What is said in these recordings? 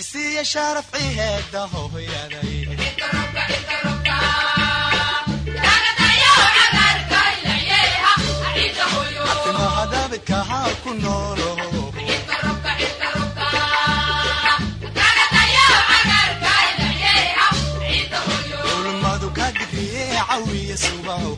isiya sharafci heeda hooyaday hadabidkahaa ku noolo ulmadu ka digriye cawiya subaho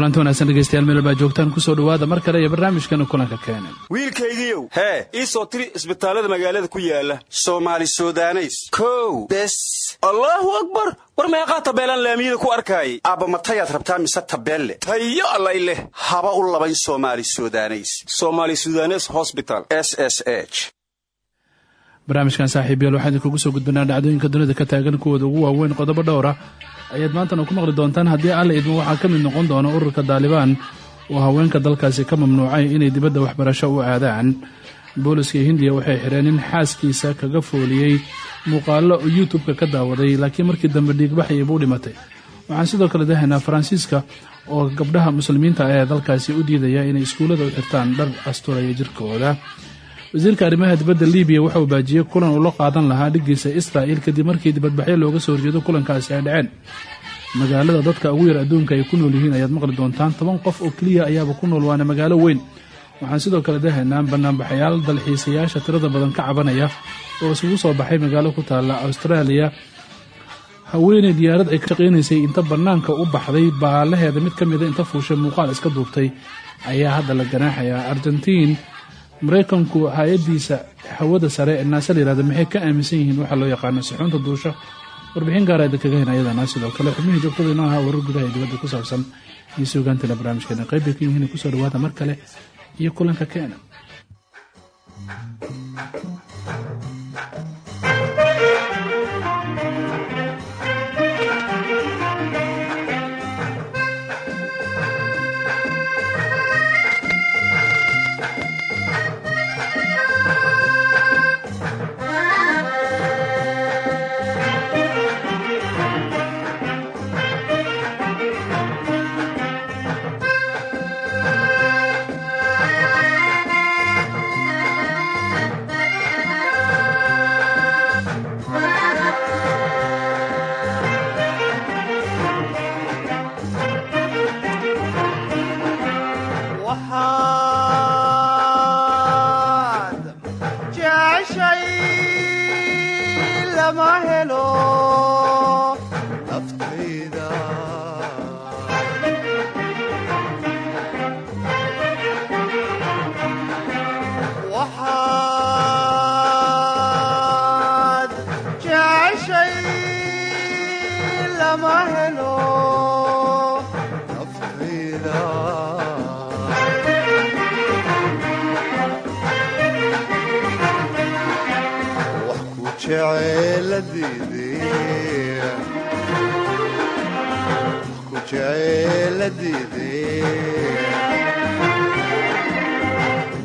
kulanti wanaagsan dhegeystayaal meel baa joogtaan ku soo dhawaada mar kale iyo barnaamijkana kulanka keenan wiilkaygiiow hee ii soo tiri isbitaallada magaalada ku yaalla soomaali sudaneys. Kow bes. Allaahu akbar! War meeqaa tabeelaan laamiyada ku arkaayay? Aabba matayaad rabtaa mise tabeelle? Tayo allay leh. Haba u labayn soomaali sudaneys. Somaali sudanes hosbital s s h. Barnaamijkan saaxiibayaal waxaan idinkugu soo gudbinaa dhacdooyinka dunida ka taagan kuwooda ugu waaweyn qodobo dhowra ayaad maantana ku maqli doontaan. Haddii alla idmo waxaa ka mid noqon doona ururka daalibaan oo haweenka dalkaasi ka mamnuucay inay dibadda waxbarasho u aadaan. Booliska hindiya waxay xidheen in xaaskiisa kaga fooliyey muuqaallo youtube-ka ka daawaday laakiin markii dambe dhiigbaxayay buu dhimatay. Waxaan sidoo kale dahaynaa faransiiska oo gabdhaha muslimiinta ee dalkaasi u diidaya inay iskuullada u xirtaan dhar asturaya jirkooda wasiirka arrimaha dibadda libiya waxa uu baajiyey kulan uu la qaadan lahaa dhiggiisa israa'il kadib markii dibadbaxyo looga soo horjeedo kulankaasi ay dhaceen. Magaalada dadka ugu yar adduunka ay ku nool yihiin ayaad maqli doontaan toban qof oo keliya ayaaba ku nool waana magaalo weyn. Waxaan sidoo kale dahaynaa banaanbaxayaal dalxiisayaasha tirada badan ka cabanaya oo isugu soo baxay magaalo ku taalla austraaliya haweeney diyaarad ay ka shaqaynaysay inta bannaanka u baxday baalaheeda mid ka mida inta fuushay muuqaal iska duubtay ayaa hadda la ganaaxayaa. Argentiin maraykanku hay'adiisa hawada sare ee naasa la yihahda maxay ka aaminsan yihiin waxaa loo yaqaano saxuunta duusha? Warbixin gaara idin kaga hena ayadana sidoo kale xubnihii joogtada inoo ahaa warar gudaha ee dibadda ku saabsan iyo suugaantana barnaamijkeena. Qayb bay ka yihiin ku soo dhawaada mar kale iyo kulanka keena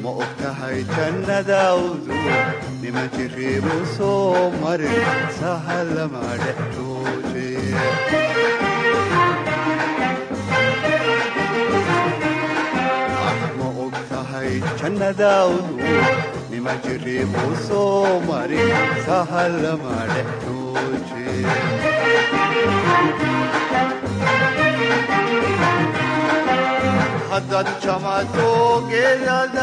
ma og tahay jannadawdu niman jiriibu soo marin sahalama dhex jooje ma og tahay jannadawdu nima jiriibu soo marin sahalama dhex jooje haddaad jamato geedadaad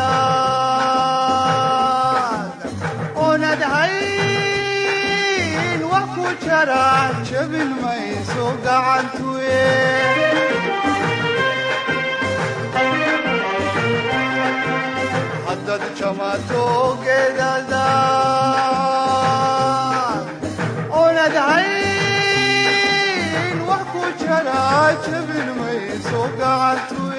oonad hayn wax ku jara jabin mayso gacantuye haddaad jamato geedadaad oonad hayn wax ku jara jabin mayso gacantuye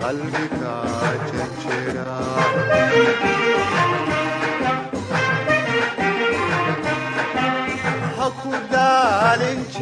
qalbiga jajira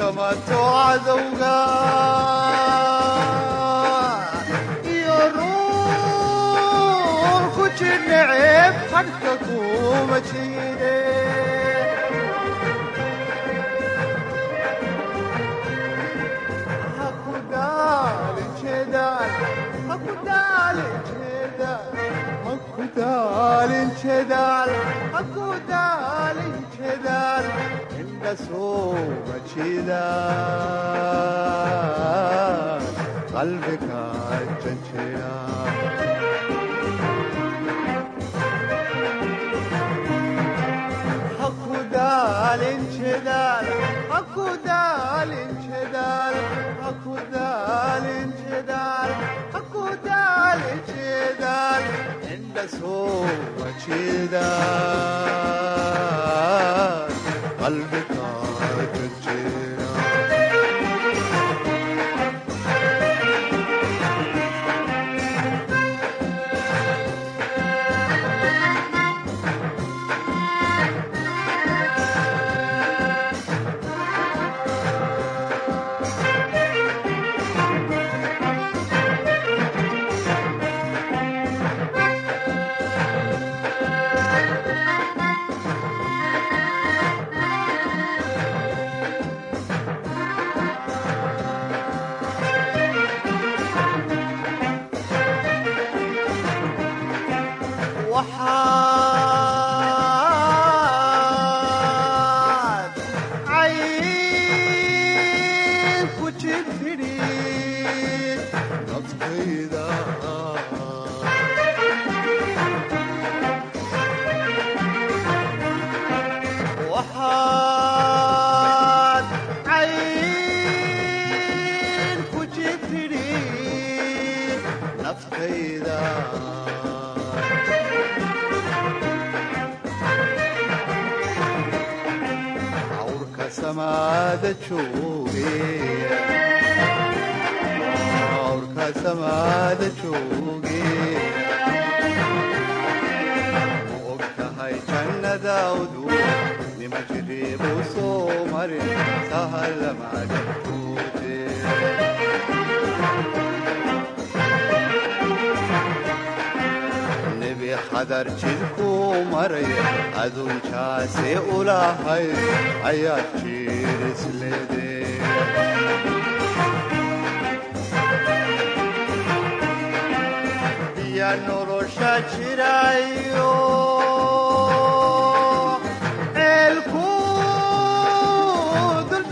haddaad jamato cadowga iyo ruur ku jineceb hadhka kuma jiide haku daalin jeedaan haku daalin jeedaan haku daalin jeedaan haku daalin haku daalin jeedaan haku daalin jeedaan haku daalin jeedaan haku daalin jeedaan inda soo majidaan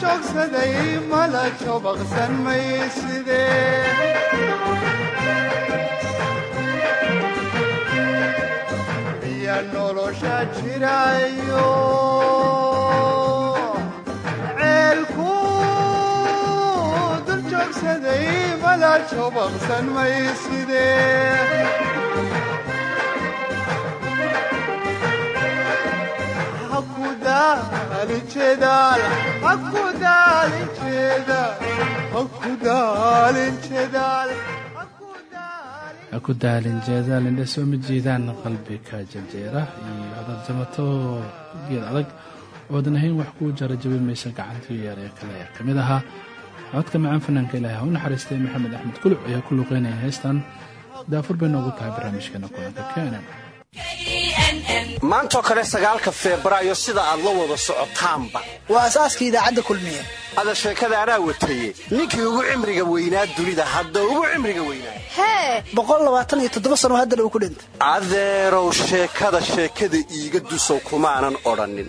dul joogsaday mala jobaqsan mayside ya nolosha jirayo ceelku dul joogsaday mala jobaqsan mayside ha ku daalin jeedaal indhe soo ma jiidaan qalbi ka janjeera iyo hadad jamato geed adag oodan ahayn wax kuu jara jabi maysa gacantii yeer ee kale ee ka mid ahaa codka macaan fanaanka ilaahay ha u naxariistay maxamed axmed kuluc ayaa ku luqeynaya heystan daafur bay noogu tahay barnaamijkeena kulanka kenen maantoo kale sagaalka febraayo sida aad la wada socotaanba. Waa asaaska idaacadda kulmiye. Ada sheekada anaa wataye ninkii ugu cimriga weynaa dunida hadda ugu cimriga weynaa. Hee! Boqol labaatan iyo toddoba sano haddana uu ku dhintay. Adeerow sheekada sheekada iiga dusow kumaanan odhannin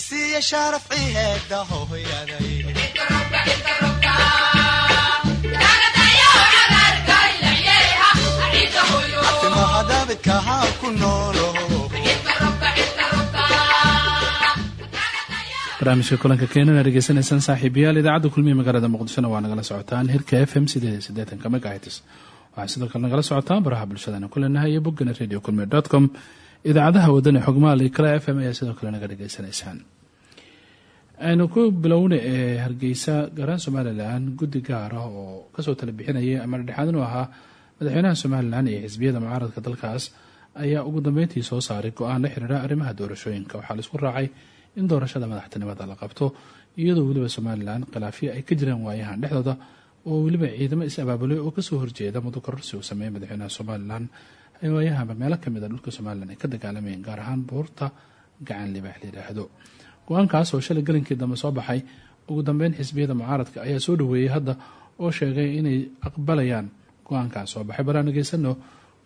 nn isiya sharaf ciheeda hooyaday timahadabidka haa ku dhegeysanaysaan saaxiibayaal idaacadda kulmiye magaalada muqdishona waa nagala socotaan. Hirka f m waxaa sidoo kale nagala socotaan baraha bulshadana ku iyo boggana radio kulmiye dot com idaacadaha wadani xogmaal iyo kale f m ayaa sidoo kale naga dhegeysanaysaan aynu ku bilowna ee hargeysa gaaraan somalilan guddi gaar ah oo ka soo tala bixinayay ama dhexaadin u ahaa madaxweynaha somalilan iyo xisbiyada mucaaradka dalkaas ayaa ugu dambeyntii soo saaray go'aan la xiriira arrimaha doorashooyinka. Waxaa la isku raacay in doorashada madaxtinimada la qabto iyadoo weliba somalilan khilaafyo ay ka jiraan waayahan dhexdooda oo weliba ciidamo is-abaabulay oo ka soo horjeeda mudokororsi uu sameeyey madaxweynaha somalilan ay waayahanba meelo ka mid a dhulka somalilan ay ka dagaalamayeen gaar ahaan buurta gacan libaax la yidhaahdo go'aankaas oo shalay galinkii dambe soo baxay ugu dambeyn xisbiyada mucaaradka ayaa soo dhaweeyey hadda oo sheegay inay aqbalayaan go'aankaas soo baxay. Balaan dhegeysano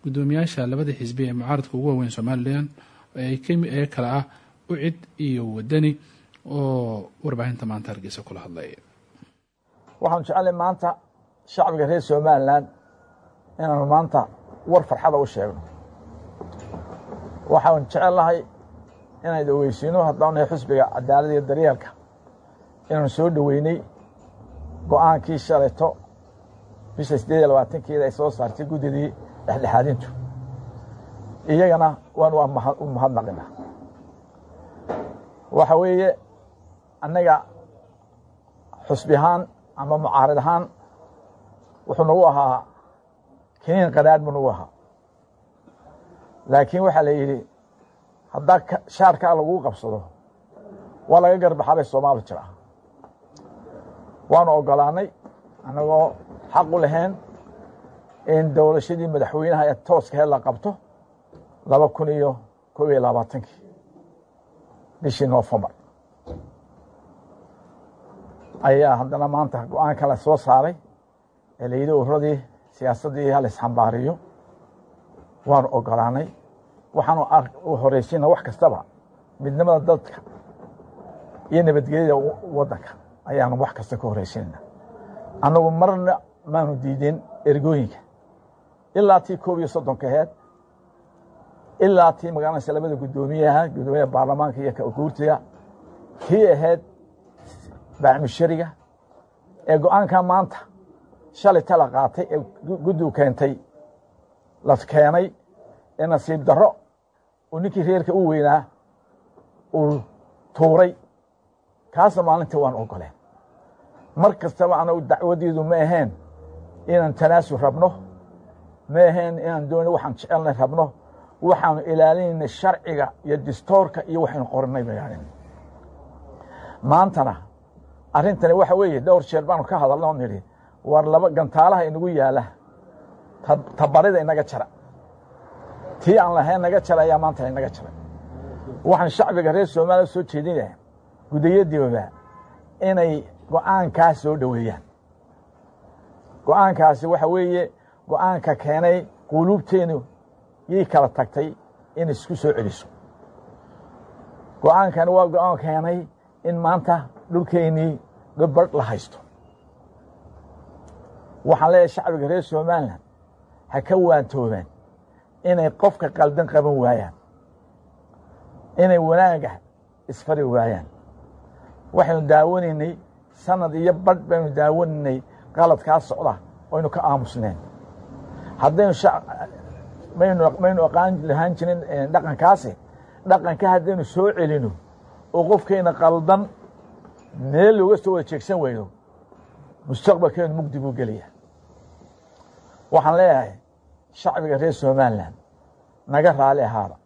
gudoomiyaasha labadii xisbi ee mucaaradka ugu waaweyn somalilan ee kale ah ucid iyo wadani oo warbaahinta maanta hargeysa kula hadlay. Waxaanu jecellay maanta shacbiga reer somalilan inaanu maanta war farxada u sheegno. Waxaanu jecelnahay inaynu ogeysiino haddaanahay xusbiga cadaalada iyo daryeelka inaanu soo dhoweynay go'aankii shalayto bisha siddeed iyo labaatankeeda ay soo saartay guddidii dhexdhexaadintu. Iyagana waanu u mahadnaqina waxa weeye annaga xusbi ahaan ama mucaarid ahaan wuxuu nagu ahaa kiniin qadhaadh buu nagu ahaa laakiin waxaa la yidhi haddaa shaarkaa laguu qabsado waa laga garbaxaa bay soomaali jiraa waanu ogolaannay annagoo xaq u lahayn in dowlashadii madaxweynaha ee tooskaheed la qabto laba kun iyo koob iyo labaatankii bishii noofembar. Ayaa haddana maanta go'aan kale soo saaray ee la yidhi ururadii siyaasaddii hal isxambaariyo. Waanu ogolaanay waxaanu horeysiina wax kastaba. Midnimada dadka iyo nabadgelyada waddanka ayaanu wax kasta ka horeysiinayna. Annagu marna maanu diideen ergooyinka. Ilaa tii koob iyo soddonka aheed ilaa tii magaalanaysa labada guddoomiyaha guddoomiyaha baarlamaanka iyo guurtiga kii ahayd baacmushariga ee go'aankaa maanta shalay tala qaatay ee guddigu keentay la keenay ee nasiib darro. Uu ninkii reerka u weynaa uu tuuray. Kaasna maalintii waan ogoleen mar kastaba anagu ma aheen inaan tanaasul rabno ma aheen inaan dooni waxaan jecelnay rabno waxaanu ilaalinayna sharciga iyo distoorka iyo waxaynu qoranay bayaanin. Maantana arrintani waxa weeye dhowr jeer baanu ka hadalna oo nidhi war laba gantaalaha inagu yaalla. Tabarida inaga jara. Tii aan lahayn naga jara ayaa maanta inaga jaray waxaan shacbiga reer soomaaliya soo jeedinaya gudayadooda inay go'aankaas soo dhoweeyaan. Go'aankaasi waxa weeye go'aanka keenay quluubteenu yay kala tagtay in isku soo celiso. Go'aankani waa go'aan keenay in maanta dhulkeennii gabadh la haysto waxaan leeyahay shacbiga reer somalilan ha ka waantoobaan inay qofka qaldan qaban waayaan inay wanaaga isfari waayaan. Waxaynu daawanaynay sanad iyo badh baynu daawanaynay qaladkaa socda oynu ka aamusneen. Haddaynu maynu aqaan lahaan jirin dhaqankaasi dhaqanka haddaynu soo celino oo qofkayna qaldan meel looga soo wada jeegsan weyno mustaqbalkeenu mugdi buu gelaya waxaan leeyahay shacbiga reer somalilan naga raali ahaada.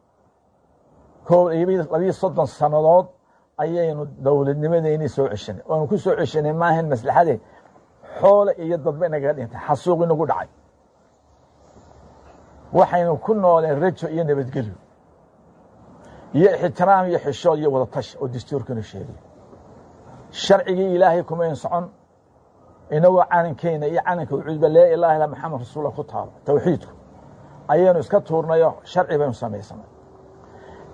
Labiyo soddon sannadood ayaynu dowladnimadeynii soo ceshanay oanu ku soo ceshanay maahan maslaxade xoole iyo dadba inagaga dhintay xasuuq inagu dhacay. Waxaynu ku nooleen rajo iyo nabadgelyo. Iyo ixtiraam iyo xishood iyo wadatash oo dastuurkanu sheegay. Sharcigii ilaahay kumayn socon inagoo calankeena iyo calanka ucuudba laa ilaha illa maxamed rasuullah ku taalo tawxiidku. Ayaynu iska tuurnayo sharci baynu samaysanay.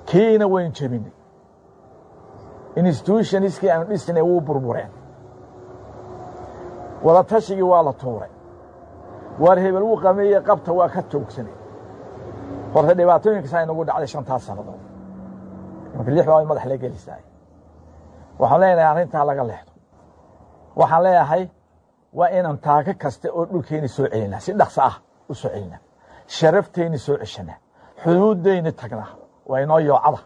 Kiina waynu jebinay institutionskii aanu dhisnay wuu burbureen. Wadatashigii waa la tuuray. Waar hebel wuu qameeye qabta waa ka toogsanay. Horta dhibaatooyinkasaa inagu dhacday shantaas sannadood. Marka madax la gelisaay. Waxaan leenahay arrintaa laga leexdo. Waxaan leeyahay waa inaan taako kasta oo dhulkeenni soo celinaa si dhaqso ah u soo celinaa sharafteenni soo ceshanaa xuduuddayni tagnaa. Waa inoo yoocada.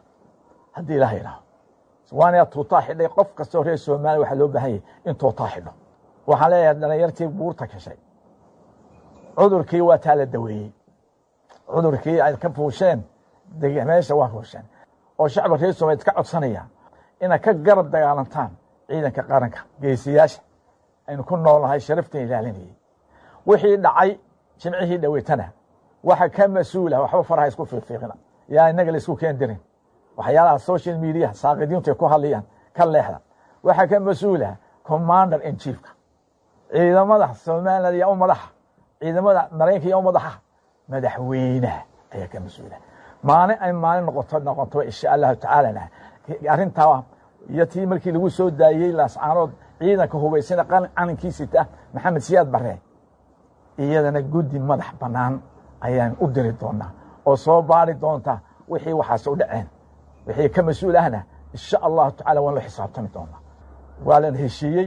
Haddii ilaah idhaaho waana tuutaa xidhay qof kastoo reer soomaaliya waxaa loo baahan yahay in tuutaa waxaan leeyahay dhalinyartii buurta kashay cudurkii waa taa la daweeyey. Cudurkii ay ka fuusheen. Meesha waa fuusheen. Oo shacba reer soomaliya ka codsanaya. Inaad ka garab dagaalantaan ciidanka qaranka geesiyaasha aynu ku noolnahay sharaftan ilaalinayay. Wixii dhacay jimcihii dhaweytana waxa ka mas'uula waxba faraha isku fiiqfiiqina yaa inaga la isku keen dirin. Waxyaalaha social media saaqidiintu ay ku hadlayaan ka leexda. Waxaa ka mas'uula commander in chiefka. Ciidamada somaliland yaa u madaxa ciidamada maraykanka yaa u madaxa madaxweynaha ayaa ka mas'uula. Maalin ay maalin noqoto noqoto insha allahu tacaalana arrintaa iyo tii markii lagu soo daayey laascaanood ciidanka hubaysana calankiisita maxamed siyaad bare iyadana guddi madax bannaan ayaan u diri doonaa oo soo baari doonta wixii waxaas u dhaceen. Wixii ka mas'uul ahna insha allahu tacala waan la xisaabtami doonaa. Waa lan heshiiyey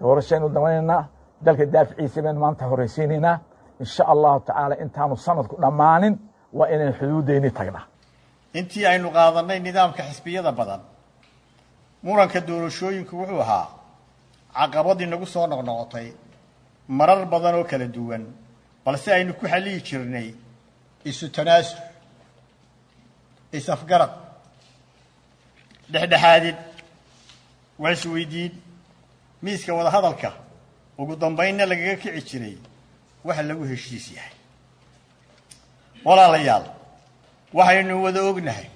doorashaynu damanaynaa dalka daaficiisa baynu maanta horaysiinaynaa insha allahu tacaala intaanu sanadku dhammaanin waa inaynu xuduuddeyni tagnaa. Intii aynu qaadannay nidaamka xisbiyada badan muranka doorashooyinku wuxuu ahaa caqabadii nagu soo noqnoqotay marar badan oo kala duwan balse aynu ku xalliyi jirnay isu tanaasul is-afgarad dhexdhexaadid wax isweydiin miiska wadahadalka ugu dambaynna lagaga kici jiray waxa lagu heshiis yahay. Walaalayaal waxaynu wada ognahay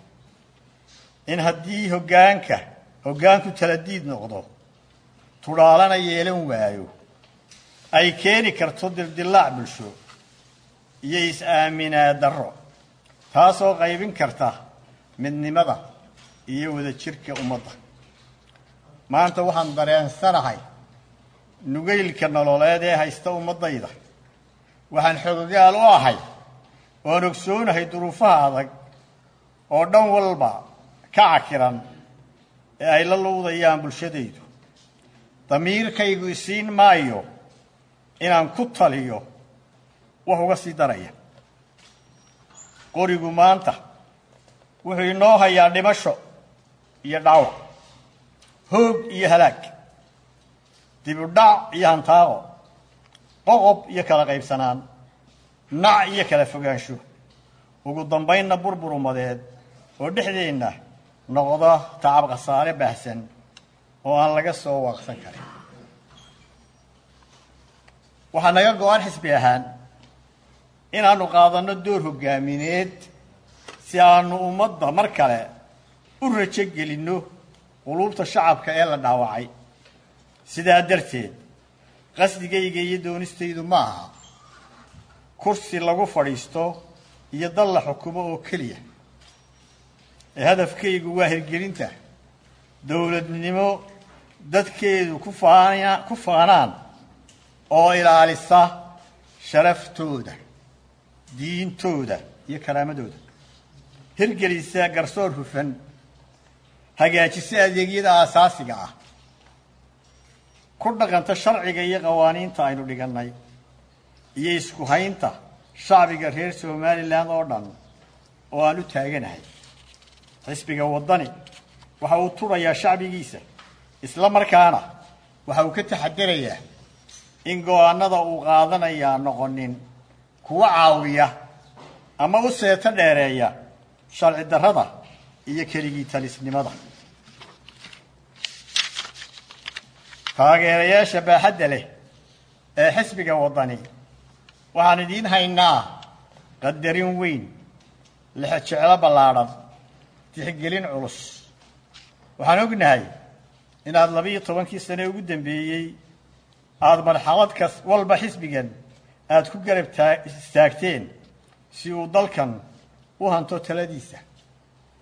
in haddii hoggaanka hoggaanku taladiid noqdo tudhaalana yeelan waayo. Ay keeni karto dildillaac bulsho iyo is-aaminaad darro taasoo qaybin karta midnimada iyo wadajirka ummadda. Maanta waxaan dareensanahay nugaylka nololeed ee haysta ummaddayda waxaan xogogaal u ahay oan ogsoonahay duruufaha adag oo dhan walba ka cakiran ee ay la luudayaan bulshadaydu damiirkaygu isiin maayo inaan ku taliyo wax uga sii daraya. Qorigu maanta wuxuu inoo hayaa dhimasho iyo dhaawac hoog iyo halaag dibudhac iyo hantaaqo qoqob iyo kala qaybsanaan nac iyo kala fogaansho. Ugu dambaynna burbur umadeed oo dhexdeenna noqda tacab khasaare baahsan oo aan laga soo waaqsan karin. Waxaa naga go-an xisbi ahaan inaannu qaadanno door hoggaamineed si aanu ummadda mar kale u rajo gelinno quluubta shacabka ee la dhaawacay. Sidaa darteed qasdigayga iyo doonistaydu ma aha kursi lagu fadhiisto iyo dal la xukumo oo keliya. Ee hadafkaygu waa hirgelinta dowladnimo dadkeedu ku ku faanaan oo ilaalisa sharaftooda diintooda iyo karaamadooda. Hirgelisa garsoor hufan hagaajisa adeegyada aasaasiga ah. Ku dhaqanta sharciga iyo qawaaniinta aynu dhigannay iyo isku haynta shacbiga reer somalilan oo dhan oo aan u taaganahay. Xisbiga waddani waxa uu tudhayaa shacbigiisa isla markaana waxa uu ka taxadarayaa in go'aanada uu qaadanayaa noqonin kuwa caawiya ama u seeto dheereeya sharci darrada iyo keligii talisnimada. Taageerayaasha baaxadda leh ee xisbiga waddani waxaan idiin haynaa qadarin weyn lixejeclo ballaadhan tixgelin culus. Waxaan ognahay inaad labiiyo tobankii sane ugu dambeeyey aada marxalad kas walba xisbigan aada ku garab taa istaagteen si uu dalkan u hanto taladiisa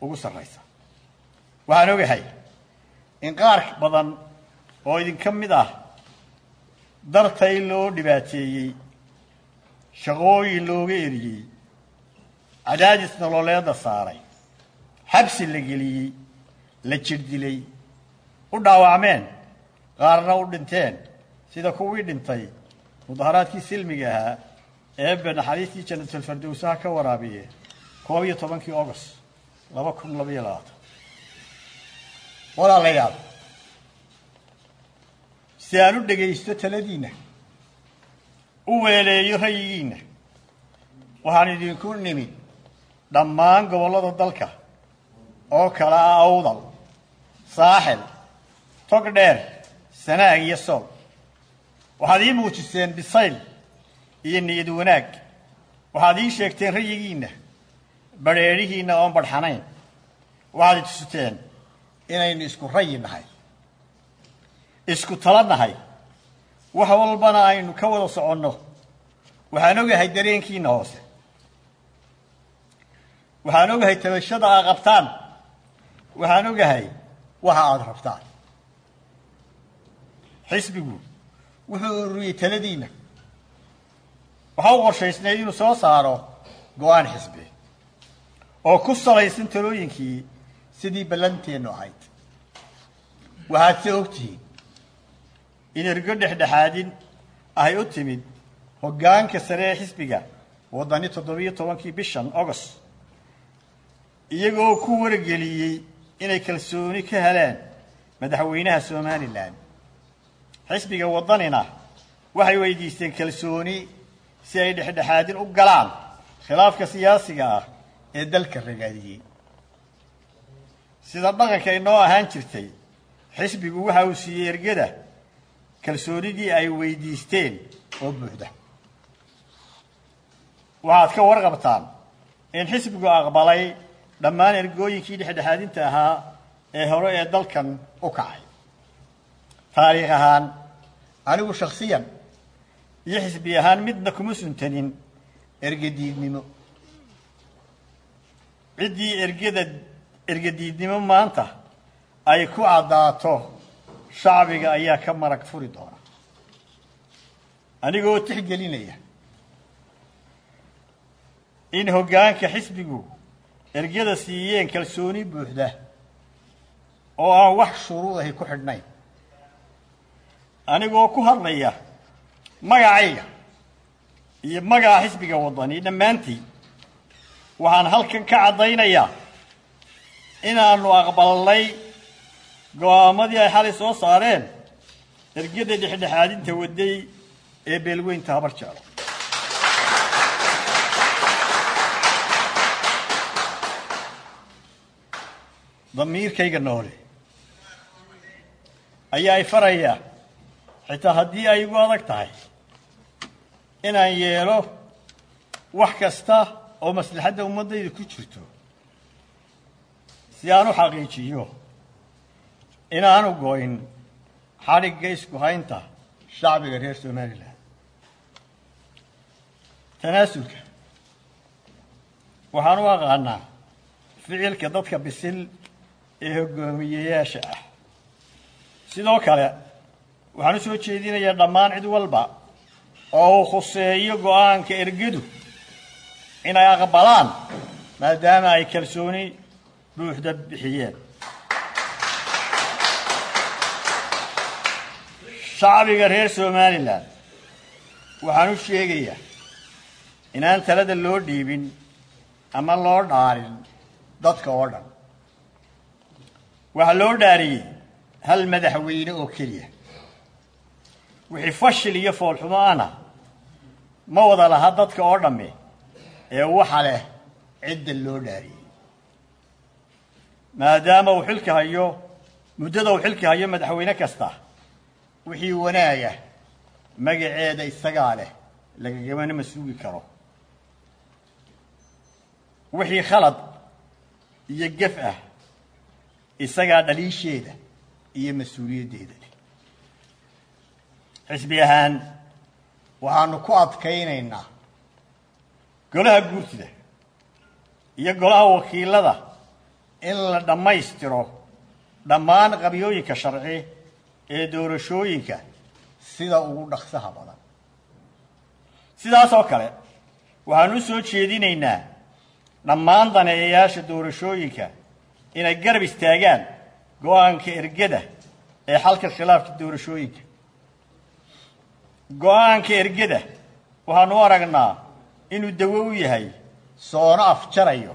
ugu sarraysa. Waxaan ogahay in qaar badan oo idinka mid ah dartay loo dhibaateeyey shaqooyin looga eriyey cadaadis nololeedda saaray xabsi la geliyey la jirdilay u dhaawacmeen qaarna u dhinteen. Sida kuwii dhintay mudaharaadkii silmiga ahaa eebbe naxariistii janatulfardowsaha ka waraabiye koob iyo tobankii august laba kun labaiyo labaatan. Walaalayaal si aan u dhegaysto taladiinna u weeleeyo rayigiinna waxaan idinku nimid dhammaan gobollada dalka oo kale ah awdal saaxil tog dheer sanaag iyo sool waxaad ii muujiseen bisayl iyo niyad wanaag waxaad ii sheegteen rayigiinna badrheedhihiinna oon badhxanayn waxaad tusiteen inaynu isku rayi nahay isku tala nahay wax walbana aynu ka wada soconno waxaan ogahay dareenkiinna hoose waxaan ogahay tabashada aad qabtaan waxaan ogahay waxa aada rabtaan xisbigu wuxuu ururiyey taladiinna waxa u qorshaysnayd inuu soo saaro go'aan xisbi oo ku salaysan talooyinkii sidii ballanteennu ahayd. Waxaad se ogtihiin in ergo dhexdhexaadin ahay u timid hoggaanka sare ee xisbiga waddani toddobiyo tobankii bishan august iyagoo ku wargeliyey inay kalsooni ka heleen madaxweynaha somalilan xisbiga waddanina waxay weydiisteen kalsooni si ay dhexdhexaadin u galaan khilaafka siyaasiga ah ee dalka ragaadiyey. Sida dhaqanka inoo ahaan jirtay xisbigu waxa uu siiyey ergada kalsoonidii ay weydiisteen oo buuxda. Waxaad ka warqabtaan in xisbigu aqbalay dhammaan ergooyinkii dhexdhexaadinta ahaa ee hore ee dalkan u kacay taariikh ahaan anigu shakhsiyan iyo xisbi ahaan midna kuma suntanin ergadiidnimo. Ciddii ergada ergadiidnimo maanta ay ku caddaato shacbiga ayaa ka marag furi doona. Anigoo tixgelinaya in hoggaanka xisbigu ergada siiyeen kalsooni buuxda oo aan wax shuruudahay ku xidhnayn anigoo ku hadlaya magacayga iyo magaca xisbiga waddani dhammaantii waxaan halkan ka caddaynayaa inaannu aqbalnay go'aamadii ay xalay soo saareen ergada dhexdhexaadinta wadday ee beelweynta habar jeclo damiirkayga noole ayaa i farayaa xitaa haddii ay igu adag tahay inaan yeelo wax kasta oo maslaxadda ummaddayda ku jirto si aan u xaqiijiyo inaanu goyn xadhigga isku haynta shacbiga reer somalilan tanaasulka. Waxaan u aqaanaa ficilka dadka bisil ee hoggoomiyeyaasha ah. Sidoo kale waxaan u soo jeedinayaa dhammaan cid walba oo uu khuseeyo go'aanka ergadu inay aqbalaan maadaama ay kalsooni buuxda bixiyeen. Shacbiga reer somalilan waxaan u sheegayaa inaan talada loo dhiibin ama loo dhaarin dadka oo dhan. Waxaa loo dhaariyey hal madaxweyne oo keliya wixii fashil iyo foolxumo ana ma wada laha dadka oo dhamme ee waxa leh cidda loo dhaariyey maadaama uu xilka hayo muddada uu xilka hayo madaxweyne kasta wixii wanaaga magaceeda isagaa leh lagagamana ma sugi karo. Wixii khalad iyo gef ah isagaa dhaliisheeda iyo mas'uuliyaddeeda xisbi ahaan waxaanu ku adkaynaynaa golaha guurtida iyo golaha wakiilada in la dhammaystiro dhammaan qabyooyinka sharci ee doorashooyinka sida ugu dhaqsaha badan. Sidaas oo kale waxaanu u soo jeedinaynaa dhammaan daneeyayaasha doorashooyinka inay garab istaagaan go'aanka ergada ee xalka khilaafka doorashooyinka go'aanka ergada waxaanu aragnaa inuu dawo u yahay soono afjarayo.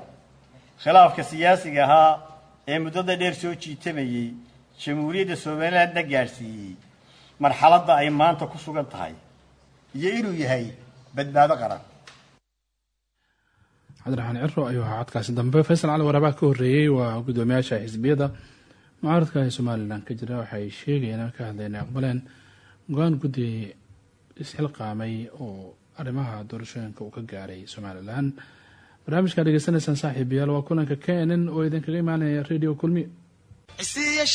Khilaafka siyaasiga ahaa ee muddada dheer soo jiitamayey jamhuuriyadda somalilandna gaadhsiiyey marxaladda ay maanta ku sugan tahay iyo inuu yahay badbaado qaran. Cabdiraxmaan ciro ayuu ahaa dambe. Faysal cali waraabaa ka horreeyey waa guddoomiyaasha xisbiyada. Mucaaradka ee somalilan ka jira waxay sheegayeen ka hadleen aqbaleen go'aan isxilqaamay oo arrimaha doorashooyinka uu ka gaaray somalilan barnaamijkaa dhegeysanaysaan saaxiibayaal waa kulanka k n n oo idinkaga imaanaya radio kulmi. Isiya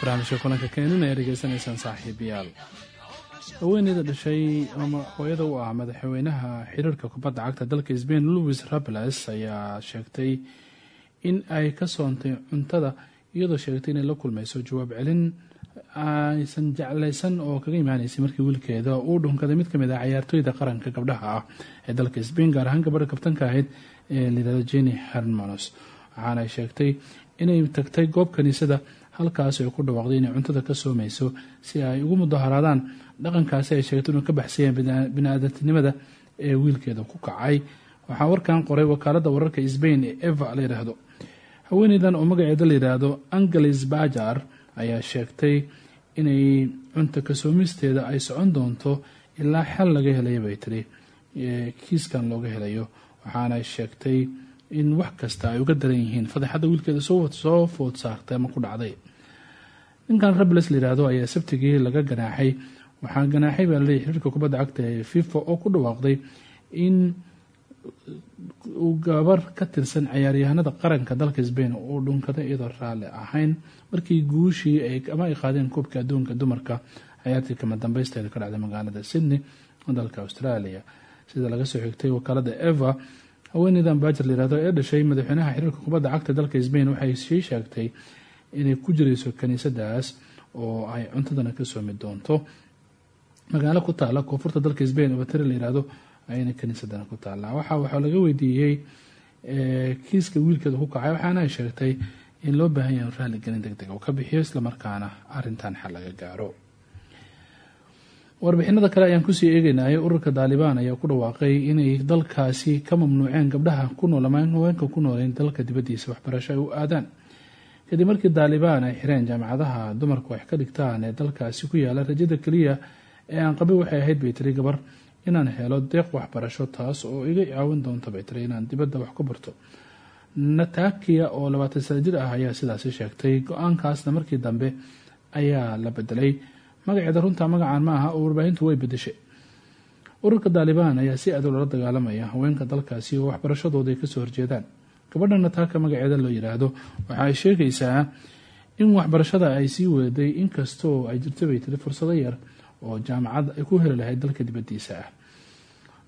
barnaamijka kulanka keenin ayaa dhegeysanaysaan saaxiibayaal. Haweeneyda dhashay ama hooyada u ah madaxweynaha xiriirka kubadda cagta dalka sbain louis rables ayaa sheegtay in ay ka soontay cuntada iyadoo sheegtay inay la kulmayso jawaab celin aysan jeclaysan oo kaga imaaneysay markii wiilkeeda uu dhunkaday mid ka mid ah cayaartooyda qaranka gabdhaha ah ee dalka sbain gaar ahaan gabadha kabtanka ahayd ee layihahdo jenny hermanos. Waxaana ay sheegtay inay tagtay goob kaniisada halkaas ay ku dhawaaqday inay cuntada ka soomayso si ay ugu mudaharaadaan dhaqankaasi ay sheegtay inuu ka baxsayeen bini-aadantinimada ee wiilkeeda ku kacay. Waxaa warkan qoray wakaalada wararka sbain ee eva la yidhaahdo haweeneydan oo magaceeda la yidhaahdo angeles bajar ayaa sheegtay inay cunta kasoomisteeda ay socon doonto ilaa xal laga helaya bay tiri kiiskan looga helayo. Waxaana sheegtay in wax kasta ay uga daran yihiin. Fadeexadda wiilkeeda soo food saartay ama ku dhacday ninkan rables la yidhaahdo ayaa sabtigii laga ganaaxay. Waxaa ganaaxay baa laleeyahy xiriirka kubadda cagta ee fifa oo ku dhawaaqday in uu gabar ka tirsan ciyaaryahanada qaranka dalka sbain uu dhunkaday iyadoo raalli ahayn. Markii guushii ama ay qaadeen koobka adduunka dumarka ciyaartii kama dambeysteeda ka dhacday magaalada sydney dalka australia. Sida laga soo xigtay wakaalada eva haweeneydan baajer layirahdo ee dhashay madaxweynaha xiriirka kubadda cagta dalka sbain waxay sii sheegtay inay ku jirayso kaniisadaas oo ay cuntadana ka soomi doonto. Magaalo ku taala koonfurta dalka sbain oo bateri layirahdo ayna kaniisadana ku taallaa waxa waxaa laga weydiiyey kiiska wiilkeeda ku kacay waxaana ay sheegtay in loo baahan yahay raaligelin deg deg oo ka bixiyo islamarkaana arintan xal laga gaaro. Warbixinada kale ayaan ku sii eegeynay ururka daalibaan ayaa ku dhawaaqay inay dalkaasi ka mamnuuceen gabdhaha ku nool ama haweenka ku nooleyn dalka dibadiisa waxbarasho ay u aadaan kadib markii daalibaan ay xireen jaamacadaha dumarku wax ka dhigtaan ee dalkaasi ku yaalla rajada keliya ee aan qabay waxay ahayd bay tiri gabar inaan helo deeq waxbarasho taas oo iga caawin doonta bay tiri inaan dibadda wax ku barto. Natakiya oo labaatan sana jir ah ayaa sidaasi sheegtay go'aankaasna markii dambe ayaa la bedelay magaceeda runta magacaan ma aha oo warbaahintu way bedeshay ururka daalibaan ayaa si adag loola dagaalamaya haweenka dalkaasi oo waxbarashadooda ay ka soo horjeedaan gabadha nataka magaceeda loo yiraahdo. Waxa ay sheegaysaa in waxbarashada ay sii weeday inkastoo ay jirto bay tiri fursado yar oo jaamacad ay ku heli lahayd dalka dibadiisa ah.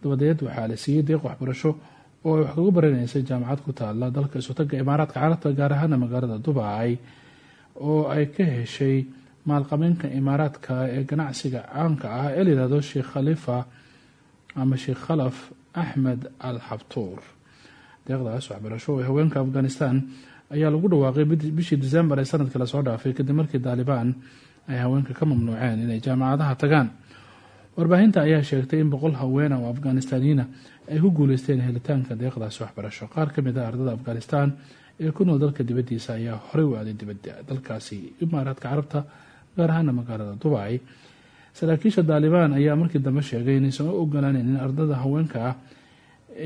Dabadeed waxaa la siiyey deeq waxbarasho oo ay wax kaga baranaysay jaamacad ku taala dalka isutaga imaaraadka carabta gaar ahaana magaalada dubai oo ay ka heshay maalqabeenka imaaraadka ee ganacsiga caanka ah ee layihahdo sheekh khalifa ama sheekh khalaf axmed al xabtuur deeqdaas waxbarasho ee haweenka afghanistan ayaa lagu dhawaaqay bishii december ee sannadkii la soo dhaafay kadib markii daalibaan ay haweenka ka mamnuuceen inay jaamacadaha tagaan. Warbaahinta ayaa sheegtay in boqol haween oo afghanistaaniyiina ay ku guuleysteen helitaanka deeqdaas waxbarasho qaar ka mid a ardada afghanistan ee ku nool dalka dibadiisa ayaa horey u aaday dibada dalkaasi imaaraadka carabta gaar ahaana magaalada dubai. Saraakiisha daalibaan ayaa markii dambe sheegay inaysan u ogolaaneyn ardada haweenka ah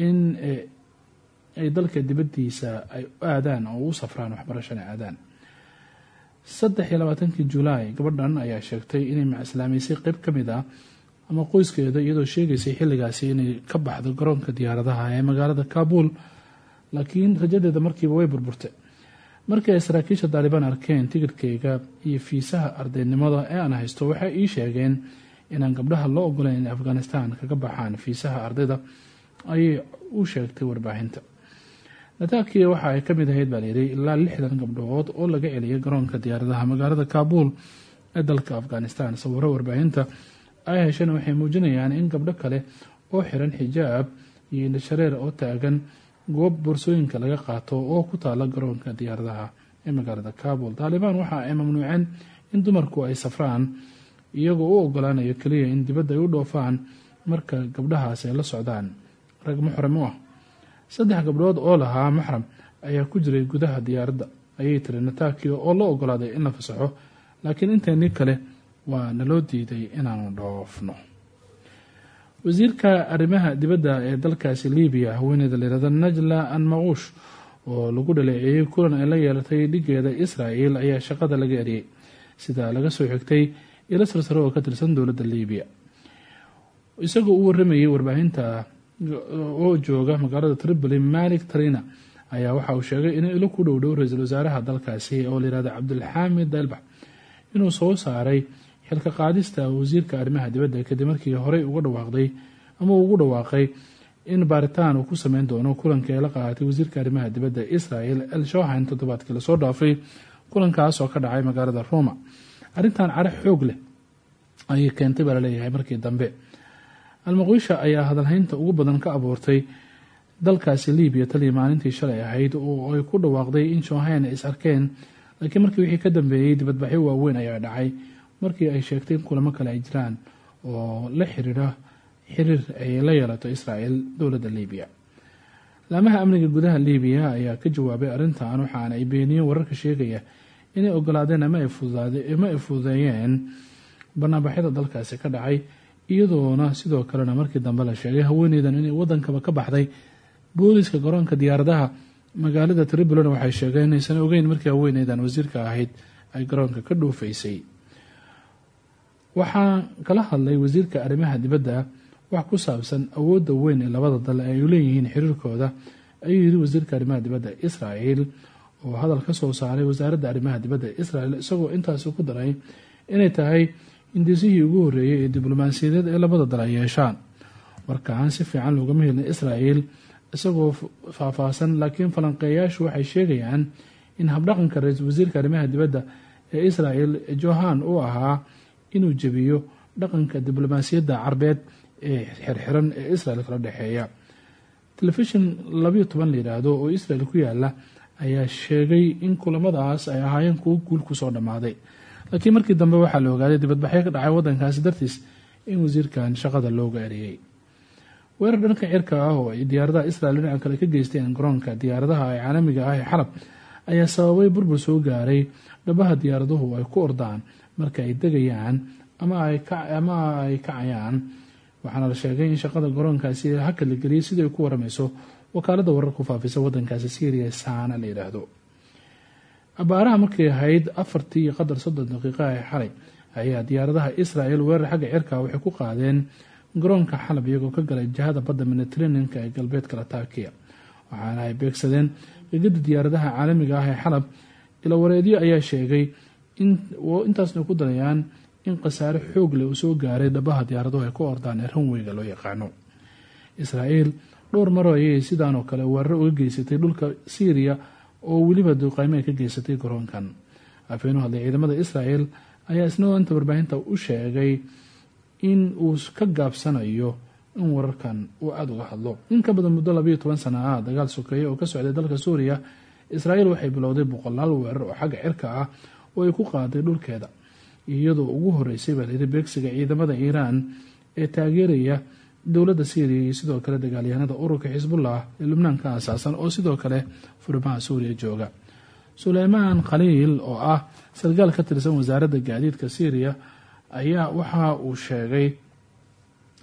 in ay dalka dibadiisa ay aadaan oo u safraan waxbarashana aadaan. Saddex iyo labaatankii julaay gabadhan ayaa sheegtay inay macislaamaysay qeyb ka mid ah ama qoyskeeda iyadoo sheegaysay xilligaasi inay ka baxdo garoonka diyaaradaha ee magaalada kaabul laakiin rajadeeda markiiba way burburtay. Markii ay saraakiisha daalibaan arkeen tigirhkeyga iyo fiisaha ardaynimada ee aan haysto waxay ii sheegeen inaan gabdhaha loo ogolayn in afghanistan kaga baxaan fiisaha ardayda. Ayay u sheegtay warbaahinta natakiya waxa ay ka mid ahayd baa ilaa lixdan gabdhood oo laga celiyay garoonka diyaaradaha magaalada kaabul ee dalka afghanistan. Sawiro warbaahinta ay hesheen waxay muujinayaan in gabdho kale oo xiran xijaab iyo indhashareer oo taagan goob boorsooyinka laga qaato oo ku taala garoonka diyaaradaha ee magaalada kabul. Taalibaan waxa ay mamnuuceen in dumarku ay safraan iyagoo u ogolaanayo keliya in dibadda ay u dhoofaan marka gabdhahaasi ay la socdaan. Rag muxram u ah saddex gabdhood oo lahaa maxram ayaa ku jiray gudaha diyaaradda ayay tiri natakio oo la ogolaaday in la fasaxo laakiin inteenii kale waa naloo diiday inaanu dhoofno. Wasiirka arrimaha dibadda ee dalkaasi libiya haweeneyda layirahdo najla anmaquush oo lagu dhaleeceeyey kulan ay la yeelatay dhigeeda israel ayaa shaqada laga eriyey sida laga soo xigtay ilo sarsare oo ka tirsan dowladda libiya isagoo u waramayay warbaahinta oo jooga magaalada tripoli malik trina ayaa waxa uu sheegay in ilo ku dhowdhow ra'iisul wasaaraha dalkaasi oo layirahdo cabdulxaamid dalbax inuu soo saaray xilka qaadista wasiirka arrimaha dibadda kadib markii horey uga dhawaaqday ama ugu dhawaaqay in baaritaan uu ku sameyn doono kulankii ay la qaadatay wasiirka arrimaha dibadda israel el shohan toddobaadkii la soo dhaafay kulankaas oo ka dhacay magaalada roma. Arrintan caro xoog leh ayay keentay baa la leeyahay markii dambe almaqiisha ayaa hadalhaynta ugu badan ka abuurtay dalkaasi libiya taliya maalintii shalay ahayd oo ay ku dhawaaqday in shohan ay is arkeen. Laakiin markii wixii ka dambeeyey dibadbaxyo waaweyn ayaa dhacay. Markii ay sheegtay in kulamo kale ay jiraan oo la xiriira xiriir ay la yeelato israel dowladda libiya laamaha amniga gudaha libiya ayaa ka jawaabay arrintan waxaana ay beeniyeen wararka sheegaya inay ogolaadeen ama ay fududeeyeen banaanbaxyada dalkaasi ka dhacay iyadoona sidoo kalena markii dambe la sheegay haweeneydan inay wadankaba ka baxday booliska garoonka diyaaradaha magaalada tribolona waxay sheegeen inaysan ogeyn markii haweeneydan wasiirka ahayd ay garoonka ka dhuufaysay. Waxaa kala hadlay wasiirka arrimaha dibadda wax ku saabsan awoodda weyn ee labada dal ay u leeyihiin xiriirkooda ayuu yidhi wasiirka arrimaha dibadda israel oo hadal ka soo saaray wasaaradda arrimaha dibadda israel isagoo intaasi ku daray inay tahay hindisihii ugu horreeyay ee diblomaasiyadeed ee labada dal ay yeeshaan. Warkaan si fiican loogama helin israel isagoo faahfaahsan laakiin falanqeeyaashu waxay sheegayaan in habdhaqanka ra'iisul wasiirka arrimaha dibadda ee israel johan uu ahaa inuu jebiyo dhaqanka diblomaasiyadda carbeed ee xirxiran ee israel kala dhexeeya telefishin labayo toban la yidhaahdo oo israel ku yaalla ayaa sheegay in kulamadaas ay ahaayeen kuwo guul ku soo dhammaaday laakiin markii dambe waxaa la ogaaday dibadbaxyo ka dhacay wadankaasi dartiis in wasiirkan shaqada looga eriyey weerar dhanka cirka ah oo ay diyaaradaha israel dhinaca kale ka geysteen garoonka diyaaradaha ee caalamiga ah ee xalab ayaa sababay burbur soo gaaray. Dhabaha diyaaraduhu ay ku ordaan marka ay degayaan ama ay kacayaan. Waxaana la sheegay in shaqada garoonkaasi haka la geliyay sidai ay ku waramayso wakaalada wararku faafisa wadankaasi syria saana la yidhaahdo abaaraha markay ahayd afartii iyo qadar soddon daqiiqa ee xalay ayaa diyaaradaha israel weerar xagga cirka waxay ku qaadeen garoonka xalab iyagoo ka galay jihada badda mediteraneanka ee galbeedka latakiya waxaana ay beegsadeen gegada diyaaradaha caalamiga ah ee xalab. Ilawareedyo ayaa sheegay intaasna ku darayaan in khasaare xoog leh uu soo gaaray dhabaha diyaaraduhu ay ku ordaan ee ranweyga loo yaqaano. Israel dhowr maro ayay sidaan oo kale weeraro uga geysatay dhulka syriya oo weliba duqaymo ay ka geysatay garoonkan. Afeen u hadlay ciidamada israel ayaa isna inta warbaahinta u sheegay in uu ka gaabsanayo in wararkan uu aada uga hadlo. In ka badan muddo labayo toban sana ah dagaal sokeeye oo ka socday dalka suuriya israel waxay bilowday boqolaal weerar oo xagga cirka ah oo ay ku qaaday dhulkeeda. Iyadoo ugu horeysay baa layidhi beegsiga ciidamada iiraan ee taageeraya dowladda syriya iyo sidoo kale dagaalyahanada ururka xisbullah ee lubnaan ka aasaasan oo sidoo kale furimaha suuriya jooga. Suleymaan khaliil oo ah sarkaal ka tirsan wasaaradda gaadiidka syriya ayaa waxa uu sheegay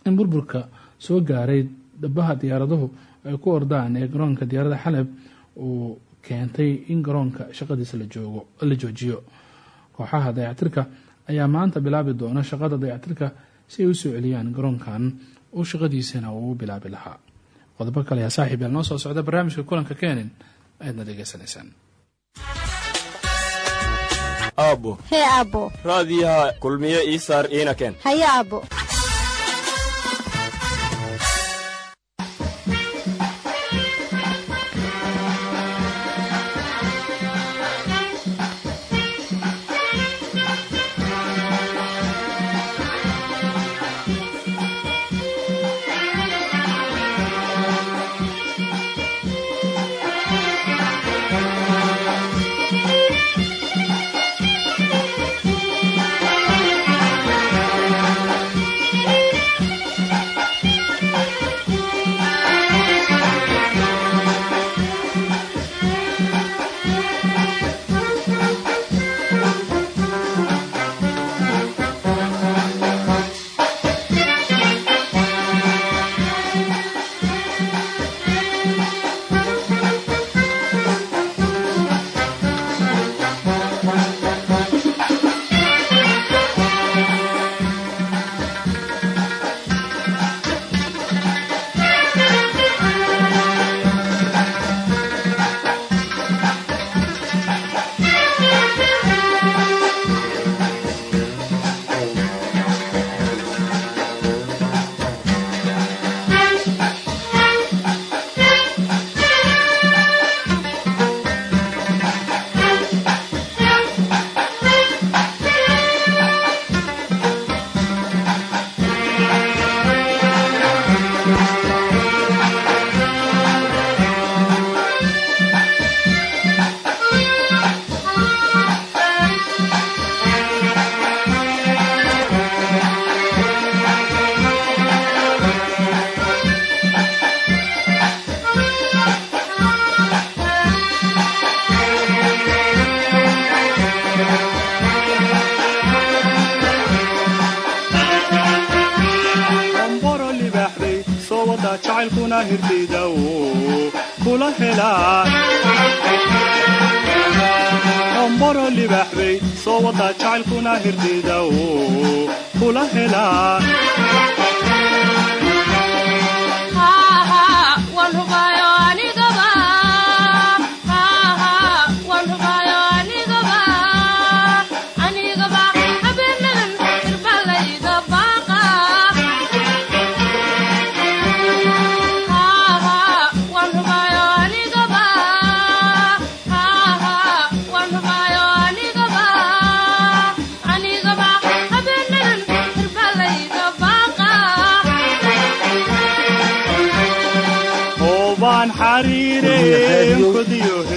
in burburka soo gaaray dhabaha diyaaraduhu ay ku ordaan ee garoonka diyaarada xalab uu keentay in garoonka shaqadiisa la joojiyo. Kooxaha dayactirka ayaa maanta bilaabi doona shaqada dayactirka si ay u soo celiyaan garoonkan oo shaqadiisana uu bilaabi lahaa qodobo kale ayaa saaxiib yaal noo soo socda barnaamijka kulanka keenin ayaadna dhegeysanaysaan. Aabbo. Hee aabbo. Raadiyaha kulmiye ii saar iina keen haye aabbo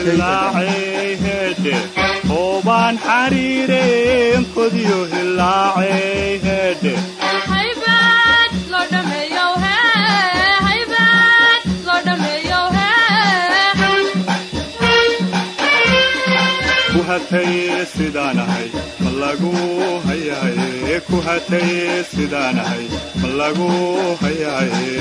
hilaacay heedhe hoobaan xariireen kodiyo hilaacay heedhe ku hatay sidaanahay ma lagu hayaaye ku hatay sidaanahay ma lagu hayaaye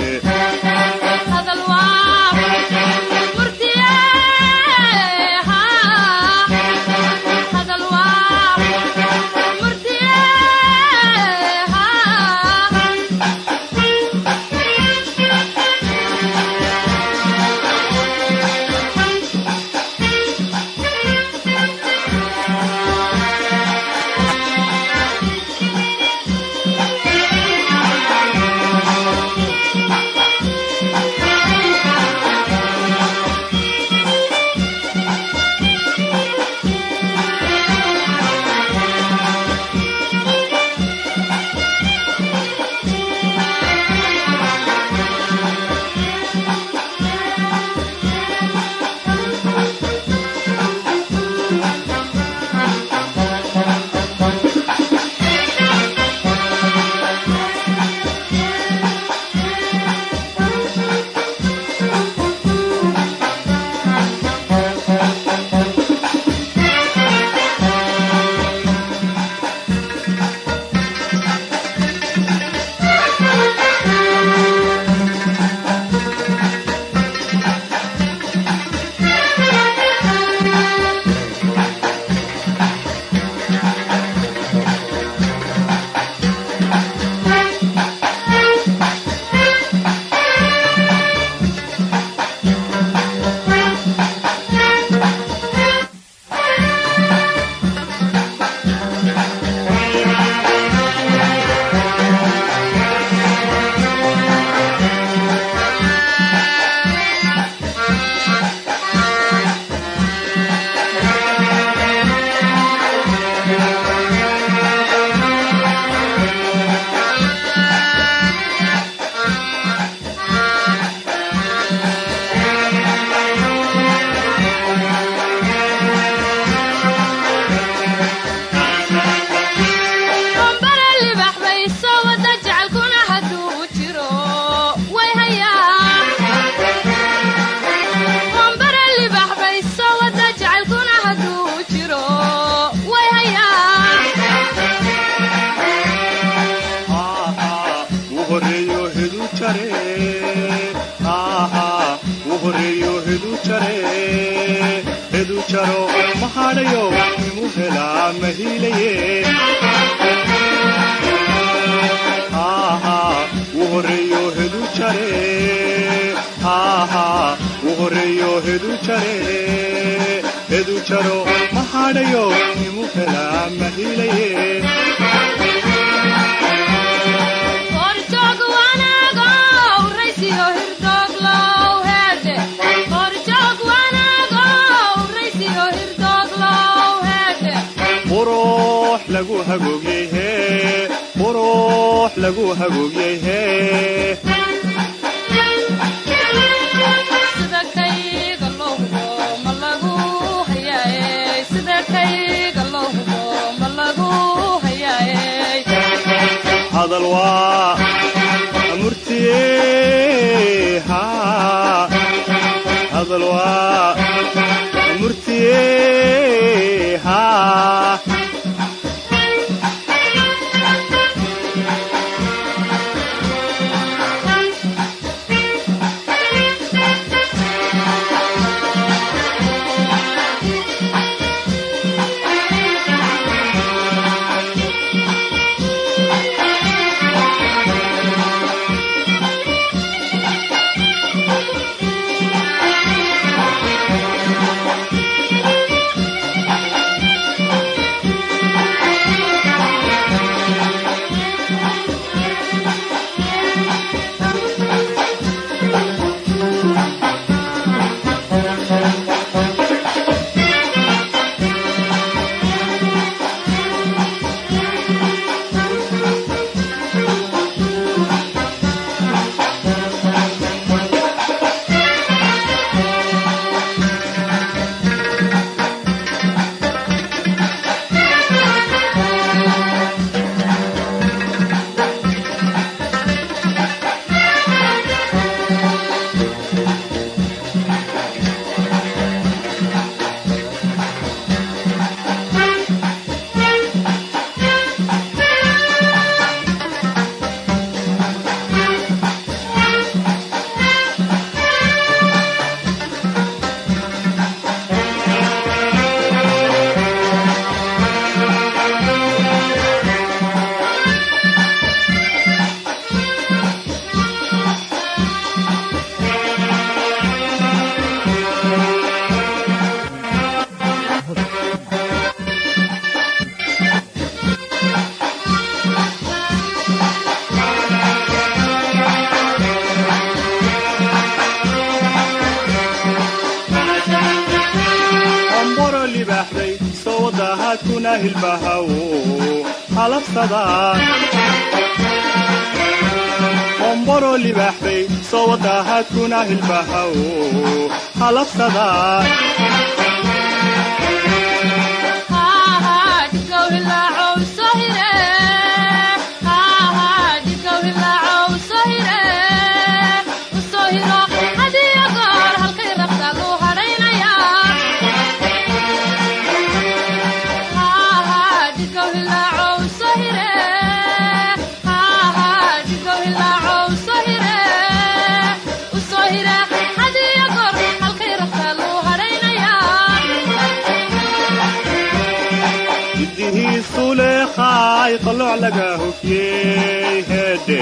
qalooc laga hofyey heedhe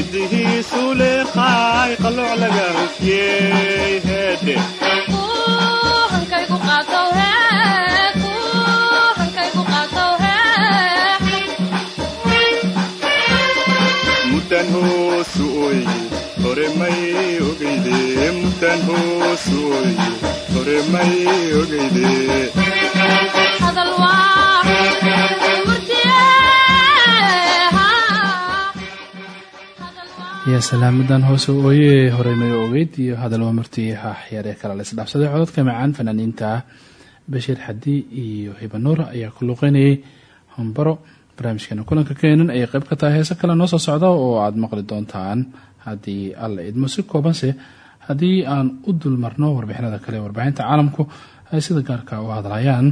idihiisuleeqaay qalooc laga hofyey heedhe muddan hoosu ooye hore may ogeyde muddan hoosu ooye hore may ogeyde yaa salaamadan hoose ooye horey may ogeyd iyo hadalwa martii haaxyaree kale laisdhaafsaday codadka macaan fanaaniinta bashiir xadi iyo hibanuur ayaa ku luuqeynayay hambaro barnaamijkeena kulanka keenan ayay qayb ka tahay heese kale noo soo socda oo aada maqli doontaan. Haddii alla idmo si koobanse haddii aan u dulmarno warbixinada kale warbixinta caalamku ay sida gaarka u hadlayaan.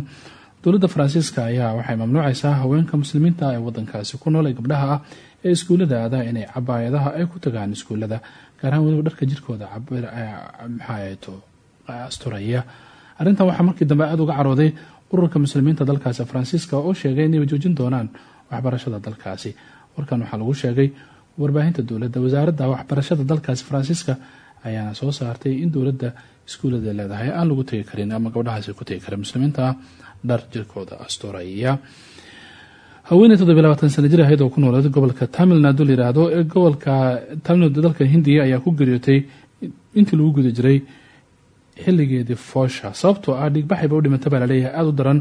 Dowladda faransiiska ayaa waxay mamnuucaysaa haweenka muslimiinta ee wadankaasi ku nool ee gabdhaha ah ee iskuullada aada inay cabaayadaha ay ku tagaan iskuullada gaar ahaan weliba dharka jirkooda maxaato asturaya arrintan waxaa markii dambe aada uga carooday ururka muslimiinta dalkaasi faransiiska oo sheegay inay joojin doonaan waxbarashada dalkaasi. Warkan waxaa lagu sheegay warbaahinta dowladda. Wasaaradda waxbarashada dalkaasi faransiiska ayaana soo saartay in dowladda iskuullada leedahay aan lagu tegi karin ama gabdhahaasi ku tegi karin muslimiinta dhar jirkooda asturaya haweeney toddobiy labaatan sana jir ahayd oo ku nooled gobolka tamil nadu layiraahdo ee gobolka tamilnadu dalka hindiya ayaa ku geeriyootay intii lagu guda jiray xilligeedii foosha. Sababtoo ah dhigbaxayba u dhimata baa la leeyahay u daran.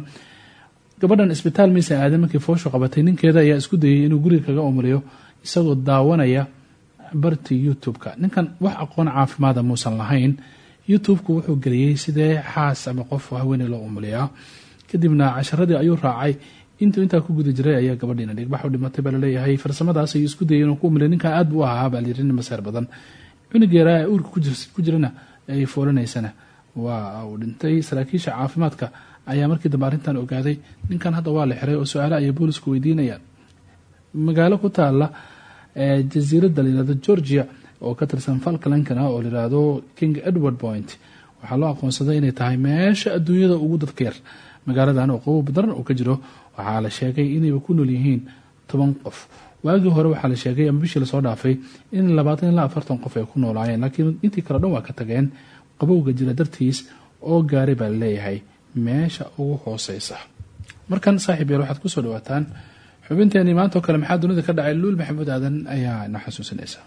Gabadhan isbitaal maysa aadan markii fooshu qabatay ninkeeda ayaa isku dayay inuu guriga kaga umuliyo isagoo daawanaya bartii youtube-ka. Ninkan wax aqoon caafimaada muusan lahayn youtube-ku wuxuu geliyey sidee xaas ama qof haweeney loo umuliyaa. Kadibna casharadii ayuu raacay intuu intaa ku guda jiray ayaa gabadhiina dhigbax u dhimatay baa la leeyahay farsamadaas ayuu isku dayay inuu ku umuliya ninkan aad buu ahaa baa layiri nin badan. Cunugeera ee uurka ku jirana ay foolanaysana. Waa uu dhintay saraakiisha caafimaadka ayaa markii dambe arrintan ogaaday. Ninkan hadda waa la xiray oo su'aale ayay boolisku weydiinayaan. Magaalo ku taala jasiiradda layirahdo georgia oo ka tirsan falklankan oo layirahdo king edward point. Waxaa loo aqoonsaday inay tahay meesha adduunyada ugu dadka yar. Magaaladan oo qabow daran uu ka jiro waxaa la sheegay inayba ku nool yihiin toban qof. Waagii hore waxaa la sheegay ama bishii la soo dhaafay in labaatan ilaa afartan qof ay ku noolaayeen laakiin intii kale dhan waa ka tageen qabowga jira dartiis oo gaaray baa la leeyahay meesha ugu hooseysa markan saaxiib yael waxaad ku soo dhawaataan xubinteeni maantaoo kale maxaa dunida ka dhacay? Luul maxamuud aadan ayaa na xasuusinaysa.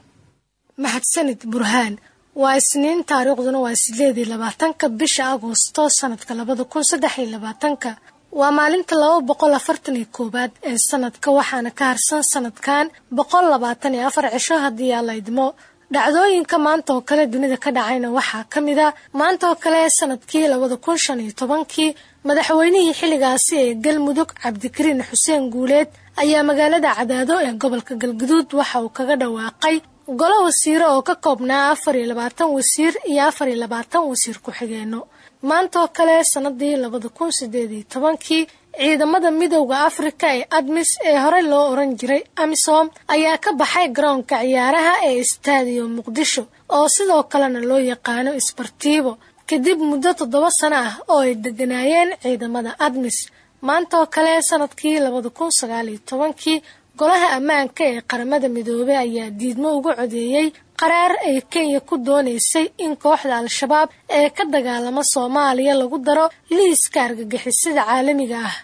Mahadsanid burhaan waa isniin taariikhduna waa sideed iyo labaatanka bisha agosto sanadka labada kun saddex iyo labaatanka waa maalinta laba boqol afartan iyo koowaad ee sanadka waxaana ka harsan sanadkan boqol labaatan iyo afar cisho haddii la idmo. Dhacdooyinka maanta oo kale dunida ka dhacayna waxaa ka mid a maanta oo kale sannadkii labada kun shan iyo tobankii madaxweynihii xilligaasi ee galmudug cabdikariin xuseen guuleed ayaa magaalada cadaado ee gobolka galguduud waxa uu kaga dhawaaqay golo wasiiro oo ka koobnaa afar iyo labaatan wasiir iyo afar iyo labaatan wasiir ku-xigeenno maanta oo kale sanadii labada kun sideed iyo tobankii ciidamada midowda afrika ee admis ee horey loo oran jiray amisom ayaa ka baxay garoonka ciyaaraha ee istaadiyo muqdisho oo sidoo kalena loo yaqaano isbartiibo kadib muddo toddoba sano ah oo ay deganaayeen ciidamada admis. Maanta oo kale sannadkii labada kun sagaal iyo tobankii golaha ammaanka ee qaramada midoobey ayaa diidmo uga codeeyey qaraar ay kenya ku doonaysay in kooxda al-shabaab ee ka dagaalama soomaaliya lagu daro liiska argagixisada caalamiga ah.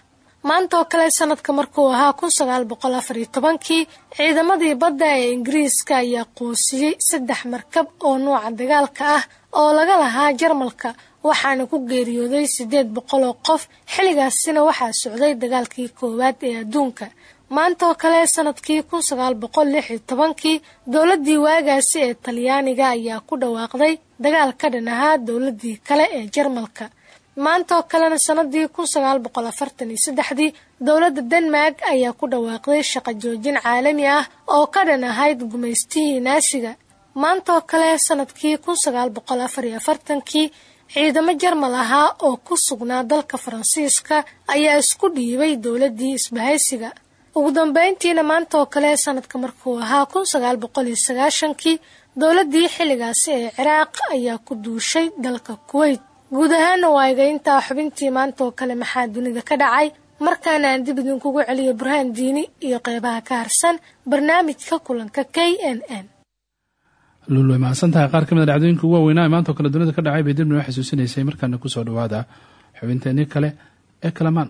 Maanta oo kale sanadka markuu ahaa kun sagaal boqol afar tobankii ciidamadii badda ee ingiriiska ayaa quusiyey saddex markab oo nuuca dagaalka ah oo laga lahaa jarmalka waxaana ku geeriyooday siddeed boqol oo qof. Xilligaasina waxaa socday dagaalkii koowaad ee adduunka maanta kale sannadkii kun sagaal boqol lix tobankii dowladdii waagaasi ee talyaaniga ayaa ku dhawaaqday dagaal ka dhan ahaa dowladdii kale ee jarmalka. Maanta oo kalena sanadii kun sagaal boqol afartan saddexdii dowladda denmark ayaa ku dhawaaqday shaqo joojin caalami ah oo ka dhan ahayd gumaystihii naasiga. Maanta kale sannadkii kun sagaal boqol afar afartankii ciidamo jarmal ahaa oo ku sugnaa dalka faransiiska ayaa isku dhiibay dowladdii isbahaysiga ugu dambeyntiina maanta oo kale sanadka markuu ahaa kun sagaal boqol iyo sagaashankii dowladdii xilligaasi ee ciraaq ayaa ku duushay dalka kuweyt guud ahaana waa iga intaa xubintii maanta oo kale maxaa dunida ka dhacay? Markaana aan dib idinkugu celiyo burhaan diini iyo qeybaha ka harsan barnaamijka kulanka k n n. Luul way mahadsan tahay qaar ka mid a dhacdooyinka ugu waaweynaa ee maanta oo kale dunida ka dhacay bay dib noo xasuusinaysay markaana ku soo dhawaada xubinteenii kale ee kalamaan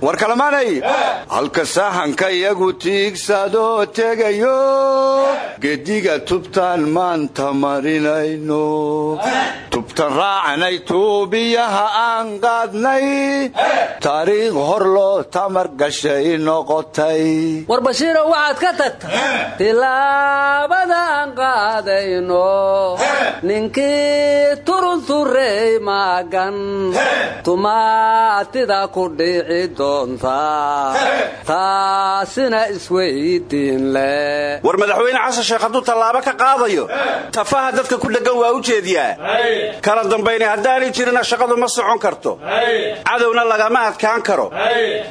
war kalamaanay halka sahanka iyagu tiigsado tegayo. Gediga tubtaan maanta marinayno. Tubtan raacanay tuubiyaha aan qaadnay. Taariikh hor loo tamar gashay noqotay. War bashiirow waxaad ka tagta tilaabadaan qaadayno. Ninkii turunturey maagan. Tumaatida ku dhici taasina isweydiin leh war madaxweyne xasan sheekh hadduu tallaabo ka qaadayo tafaha dadka ku dheggan waa u jeediyaa. Kala dambayna haddaanay jirina shaqadu ma socon karto. Cadowna lagama adkaan karo.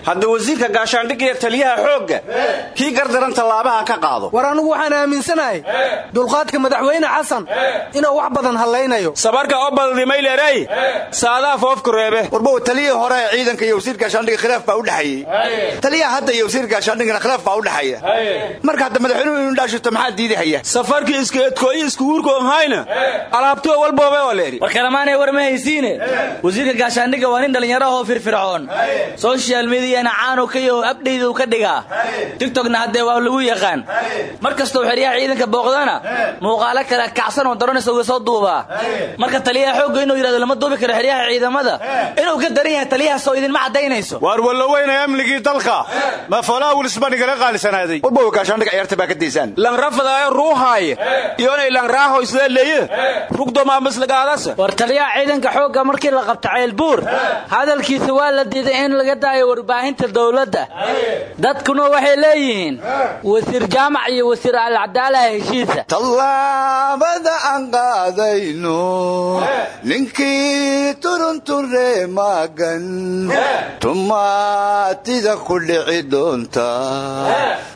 Hadda wasiirka gaashaandhig iyo taliyaha xoogga kii gardaran tallaabaha ka qaado. War anugu waxaan aaminsanahay dulqaadka madaxweyne xasan inuu wax badan hallaynayo. Sabarka obaldhimaylerey saadaa foofku reebe. Warbow taliyihii hore ciidanka iyo wasiir gaashaandhiga khilaaf baa u dhexeeyey taliyaha hadda iyo wasiir gaashaandhigana khilaaf baa u dhexeeya marka hadda madaxweynuhu inu dhaashito maxaa diidahaya? Safarkii iska edkooyi isku wuurkoonhayna alaabtiyo walboobe oo leeri. War kalamaanay war ma haysiine? Wasiirka gaashaandhigga waa nin dhallinyarahoo firfircoon. Soshal midiyana caanu ka yaho abdhaydu ka dhigaa. Tigtokna haddee waa lagu yaqaan. Mar kastoo xeryaha ciidanka booqdana muuqaalo kale kacsan oo daronis uga soo duubaa marka taliyaha xoogga inuu yidhahdo lama duubi karo xeryaha ciidamada. Inuu ka daran yahay taliyahaas oo idinma caddaynayso waar walloweyna amnigii dalka ma falaawulisba nigala qaalisanaaday warbowa gaashaandhiga ciyaarta baa ka daysaan langrafadaayo ruuhaaye iyonay langraaho islee leeye rugdomaamasligaadas war taliyaha ciidanka xoogga markii la qabta ceelbuur hadalkiisa waa la diiday in laga daayo warbaahinta dowladda. Dadkuna waxay leeyihiin wasiir jaamac iyo wasiir alcadaalaha heshiisa. Tallaabada aan qaadayno ninkii turunture maagan tumaatida ku dhici doonta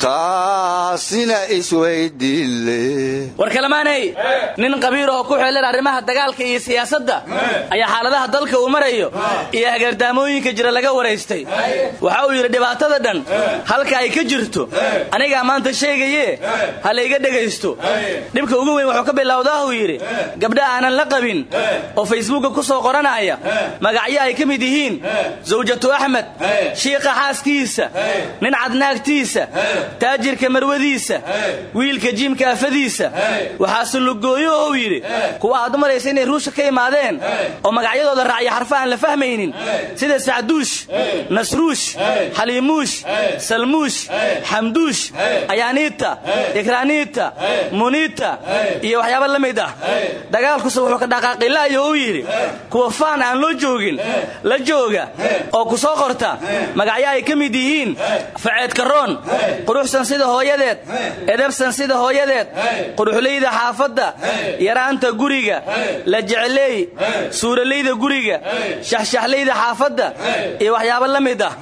taasina isweydiinle war kalamaanay nin qabiirahoo ku xeelan arrimaha dagaalka iyo siyaasadda ayaa xaaladaha dalka uu marayo iyo hagardaamooyinka jira laga waraystay. Waxa uu yidhi dhibaatada dhan halka ay ka jirto anigaa maanta sheegayee ha layga dhegaysto dhibka ugu weyn wuxuu ka bilowdaahuu yidhi gabdha aanan la qabin oo facebooka ku soo qoranaya magacyo ay ka mid yihiin zawjatu axmed shiikha xaaskiisa. Nin cadnaagtiisa. Taajirka marwadiisa. Wiilka jiimka afadiisa. Waxaase lugooyo ou yidhi kuwa aad u maraysa inay ruusha ka imaadeen oo magacyadooda raacya xarfa aan la fahmaynin. Sida sacduush nasruush xaliimuush salmuush xamduush ayaaniita ikraaniita muniita iyo waxyaaba la mid ah. Dagaalkuse wuxuu ka dhaqaaqilaayo uu yidhi kuwa faan aan loo joogin la jooga oo ku soo qorta magacyo ay ka mid yihiin. Faceed karoon quruxsan sida hooyadeed. Edabsan sida hooyadeed. Quruxlayda xaafadda. Yaraanta guriga. La jecleey suuralayda guriga. Shaxshaxlayda xaafadda. Iyo waxyaabo la mid ah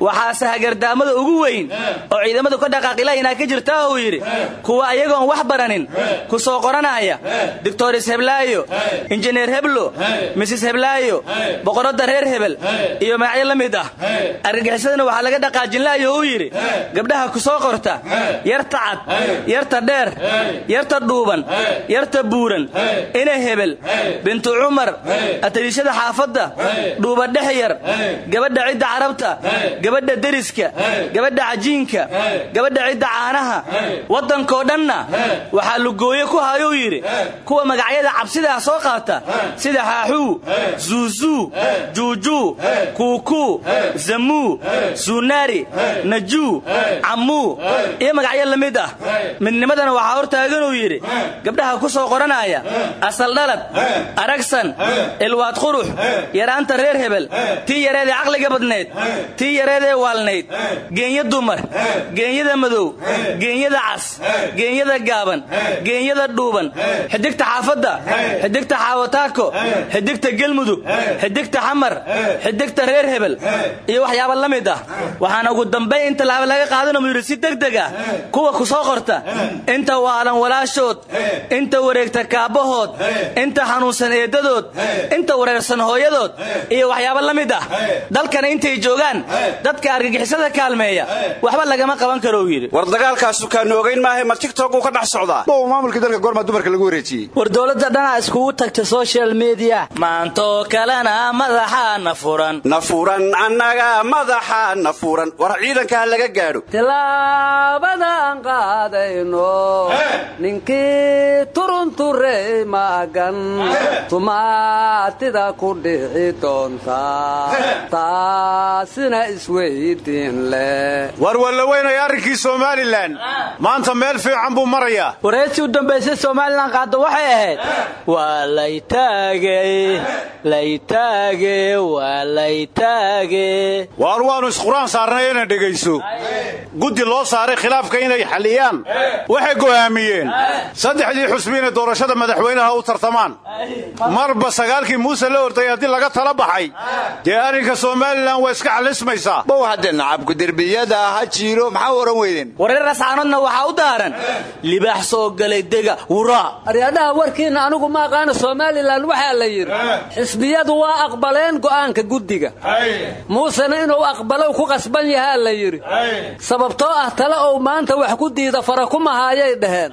waxaase hagardaamada ugu weyn oo ciidamadu ka dhaqaaqilaynaa ka jirtaa uu yidhi kuwa ayagoon wax baranin ku soo qoranaya. Doctores heblaayo injineer heblo misis heblaayo boqoradda reer hebel iyo magacyo la mid ah argagixisadana waxaa laga dhaqaajinlaayo uu yidhi gabdhaha ku soo qorta yarta cad yarta dheer yarta dhuuban yarta buuran ina hebel bintu cumar atariishada xaafadda dhuuba dhex yar gabadha cidda carabta gabadha deriska gabadha cajiinka gabadha cidda caanaha waddankoo dhanna waxaa lugooye ku hayuu yidhi kuwa magacyada cabsidaa soo qaata sida xaaxuu zuuzuu juujuu kuukuu zamuu suunaari najuu cammuu iyo magacyo la mid ah. Midnimadana waxaa hortaaganuu yidhi gabdhaha ku soo qoranaya asal dhalad aragsan ilwaad qurux yaraanta reer hebel tii yareedee caqliga badnayd tii yareedee waalnayd geenya dumar geenyada madow geenyada cas geenyada gaaban geenyada dhuuban xidigta xaafadda xidigta xaawataako xidigta gelmudug xidigta xamar xidigta reer hebel iyo waxyaaba la mid ah. Waxaana ugu dambayn inta laaba laga qaadanamu yidhi si degdeg ah kuwa ku soo qorta. Inta waalan walaashood inta wareegta kaabbahood inta xanuunsan eeddadood inta wareersan hooyadood iyo waxyaabo la mid ah. Dalkana intay joogaan dadka argagixisada kaalmeeya waxba lagama qaban karo uu yidhi. War dagaalkaasu kaanu ogayn maahay ma tigtok uu ka dhex socdaa. Bow maamulkii dalka goormaa dumarka lagu wareejiyey. War dowladda dhanaa iskugu tagta social media. Maantoo kalena madaxaana furan. Na furan annaga madaxaana furan war ciidanka ha laga gaadho. Tilaabadan qaadayno. Ninkii turunturey maagan tumaatida ku dhici doonta. Taasina isweydiin leh war wallaweynay arrinkii somalilan. Maanta meel fiican buu marayaa. Wareetii u dambaysay somalilan qaadda waxay ahayd. Waa laytaage waa laytaage waar waannu isquraan saarnay inay dhegayso guddi loo saaray khilaafka inay xalliyaan. Waxay go'aamiyeen. Saddexdii xusbi inay doorashada madaxweynaha u tartamaan. Marba sagaalkii muuse la orday haddii laga tala baxay. Dee arrinka somalilan waa iska xallismaysaa. Bow hadde nacabku derbiyada ha jiiro maxaa oran weydeen? Wareer ascaanoodna waxaa u daaran. Libaax soo galay dega wuraa aryadhaha warkiinna anigu ma aqaana somalilan waxaa la yidhi xisbiyadu waa aqbaleen go'aanka guddiga muusena inuu aqbalow ku qasban yahaa la yidhi. Sababtoo ah tale ou maanta wax ku diida fara kumahaayay dhaheen.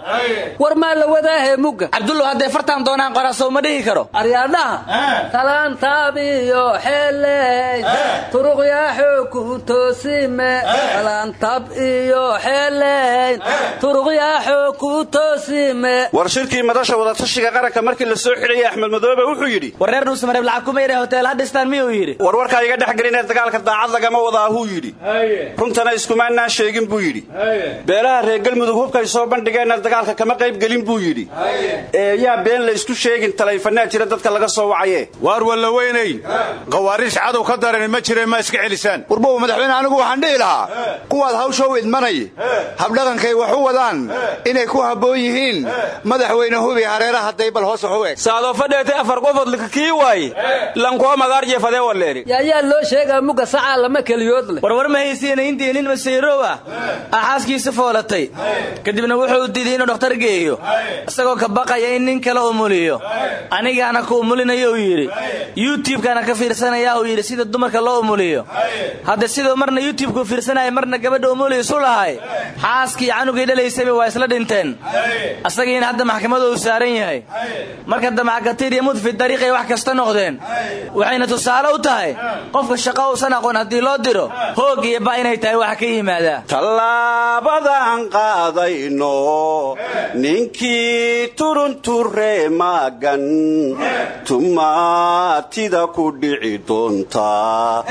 War maa la wadaahe mugga? Cabdullow hadday fartaan doonaan qoraasow ma dhihi karo? Aryaadhaha talaantaabiyo xeeley turuqyaaxoo ku toosime. Talaantab iyo xeeleyn turuqyaaxoo ku toosime. War shirkii madasha wadatashiga qaranka markii la soo xidhayay axmed madoobe wuxuu yidhi wareer dhuusamareeb lacag kuma yidha hotel hadhistaan miyuu yidhi? War warkaa iga dhex gelinee dagaalka daacad lagama wadaahuu yidhi. Runtana iskumaannaa sheegin buu yidhi. Beelaha reer galmudug hubkay soo bandhigeenna dagaalka kama qayb gelin buu yidhi. Ee yaa been la isku sheegin talayfanaa jira dadka laga soo wacaye waar wallaweynay khawaariij cadow ka darani ma jireen ma iska celisaan. Warbow madaxweyne anigu waxaan dhihi lahaa. Kuwaad hawsha u idmanay habdhaqankay wax u wadaan. Inay ku habboon yihiin. Madaxweyne hubi hareeraha daybal hoos wax u eg saadoo fadheetay afar qofod kii waaye. Lankoo magaar jeefadee walleeri yaayaa loo sheegaa mugga sacaa lama keliyood leh. Warwar ma haysiina intii nin masayrow ah axaaskiisa foolatay. Kadibna wuxuu diiday inuu dhakhtar geeyo. Isagoo ka baqaya in nin kale umuliyo anigaana ku umulinayo uu yidhi yutubkana ka fiirsanaya uu yidhi sida dumarka loo umuliyo hadda siduu marna yutubku fiirsanaya marna gabadha umuliisu lahay. Xaaskii canugii dhalaysayba waa isla dhinteen. Asagiina hadda maxkamada uu saaran yahay. Marka damackatiir iyo mudfi dariiqay wax kasta noqdeen. Waxayna tusaale u tahay qofka shaqo uusan aqoon haddii loo diro hoog iyo ba inay tahay wax ka yimaadaa tallaabadan qaadayno ninkii turunture maagan tumaatida ku dhici doontaa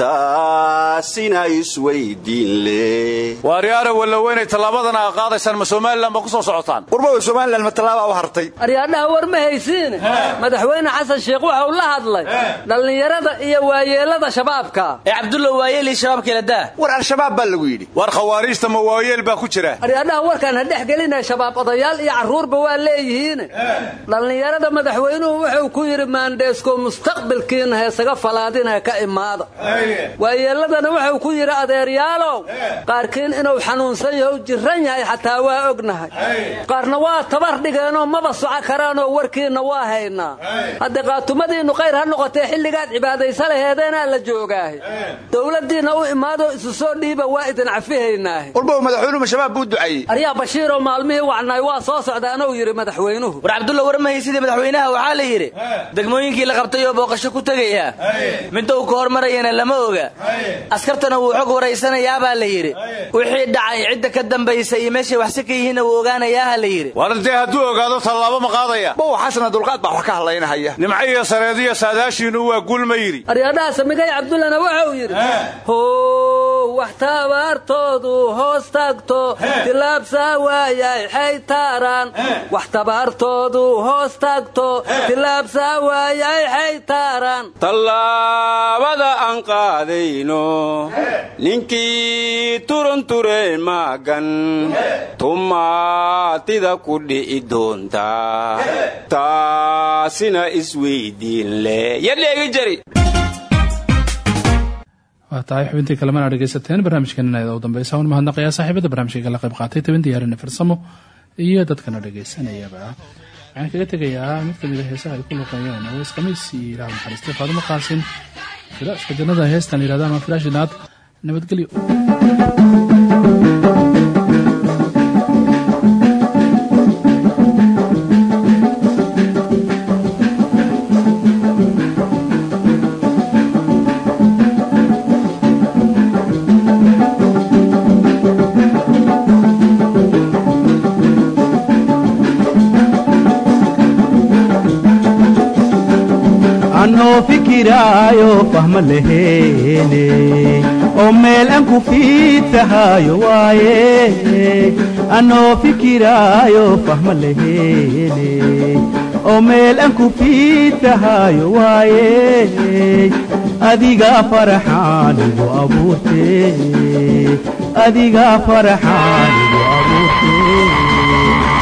taasina isweydiin leh waaryaara wallaweynay tallaabadan aa qaadaysaan ma somalilan ba ku soo socotaan? Warbow somalilan ma tallaaba u hartay? Aryaadhaha war ma haysiine madaxweyne xasan sheekh waxa uu la hadlay dhallinyarada iyo waayeellada shabaabka ee cabdulla waayeli shabaabkeela daa. War al-shabaab baa lagu yidhi. War khawaariijta ma waayeel baa ku jira. Aryaadhaha warkaan ha dhex gelinaya shabaab odayaal iyo carruurba waa leeyihiin. Dhallinyarada madaxweynuhu wuxuu ku yidhi maandheesko mustaqbalkiina heesaga falaadinee ka imaada waayeelladana wuxuu ku yidhi adeeryaalow qaarkiin inuu xanuunsan yaho jiran yahay xataa waa ognahay. Qaarna waa tabar dhigeenoo maba soco karaanoo warkiinna waa haynaa. Hadde qaatumadiinnu qayr ha noqotee xilligaad cibaadaysa laheedeenaa la joogaahe dowladdiinna u imaadoo isu soo dhiiba waa idin cafihaynaahe walbow madaxweynuhu shabaab buu duceeyey aryaa bashiiroo maalmihii wacnaay waa soo socdaanuu yidhi madaxweynuhu. War cabdulla war ma haysidii madaxweynaha? Waxaa la yidhi degmooyinkii la qabtay oo booqasho ku tegaya midda uu ka hormarayana lama oga. Askartana wuu xog waraysanayaabaa la yidhi. Wixii dhacay cidda ka dambaysa iyo meeshay waxsi ka yihiinna wuu ogaanayaaha la yidhi. War dee hadduu ogaado tallaabo ma qaadaya. Bow xasana dulqaad baa wax ka hadlaynahaya nimco iyo sareediyo saadaashiinnu waa guul ma yidhi. Aryaadhaha samigay cabdullana wuxuu yidhi how wax tabaartoodu hoos taagto tilaabsaa waayay xaytaaraan wax tabaartoodu hoos taagto tilaabsaa waayay xaytaaraan tallaabada aan qaadayno ninkii turunture maagan tumaatida ku dhi'i doontaa. Taasina isweydiin leh. Yadheegi jari waa tahay xubintii kalemana dhegaysateen barnaamijkeenina u dambeysa un mahadnaqayaa saaxiibada barnaamijka kala qayb qaatay. Tabin diyaarina farsamo iyo dadkana dhegaysanayaba waxaan kaga tegayaa mid kamida heesaha ay ku luqeeyeen aweys khamiis iyo ilaah naxariistay faadumo qaasin. Firaashka jannada heestan yidhahda ama firaashinaad nabadgelyo fikiraayo fahma laheene oo meel aan ku fiidsahayo waaye anoo fikiraayo fahma laheene oo meel aan ku fiidsahayo waaye adigaa faraxaanigu abuurte. Adigaa faraxaanigu abuurte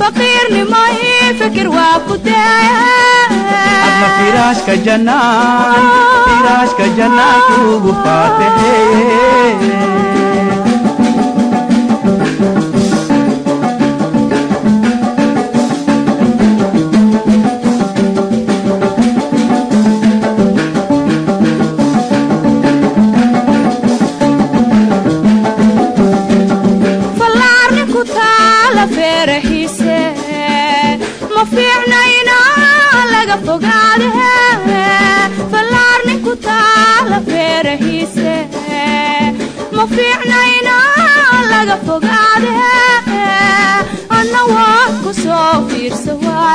ku faa'idiye fikir waa ku adna firaashka jannaan firaashka jannaan kuugu faatixeeyeadna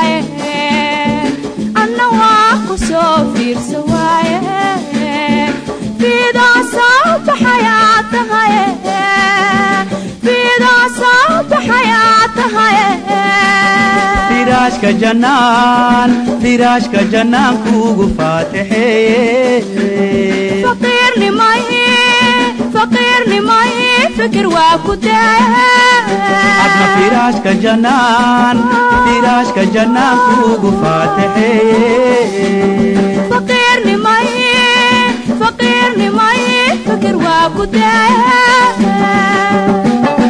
firaashka jannaan firaashka jannaan kuugu faatixeeye firaashka jannaan firaashka jannaan kuugu faatixeeyeadna firaashka jannaan firaashka jannaan kuugu faatixeeye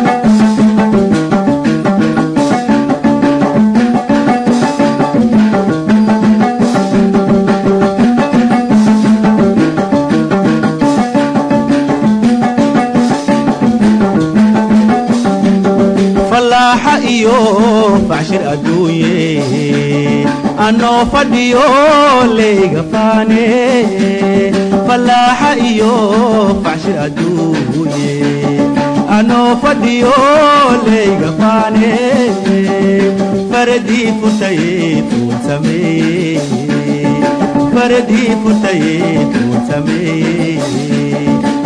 anoo fadhiyo layga faane falaaxa iyo facshir adduunye anoo fadhiyo layga faane faradii furtaye fuulsamee faradii furtaye fuulsamee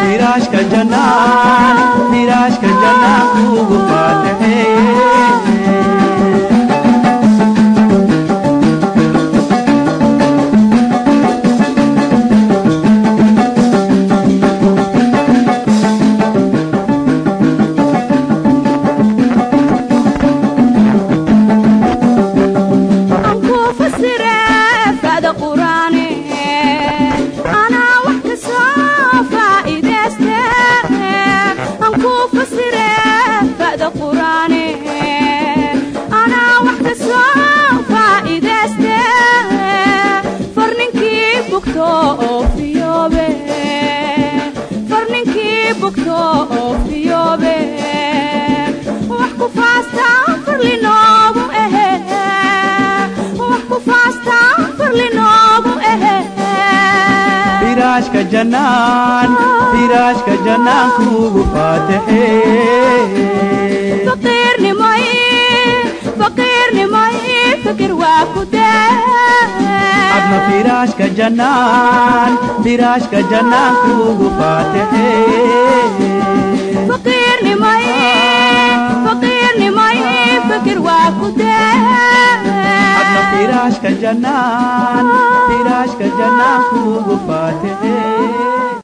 firaashka jannaan firaashka jannaan faataxee firaashka jannaan firaashka jannaan kuugu faataxeadma firaashka jannaan firaashka jannaan kuugu faataxeadma firaashka jannaan firaashka jannaan kuugu faataxee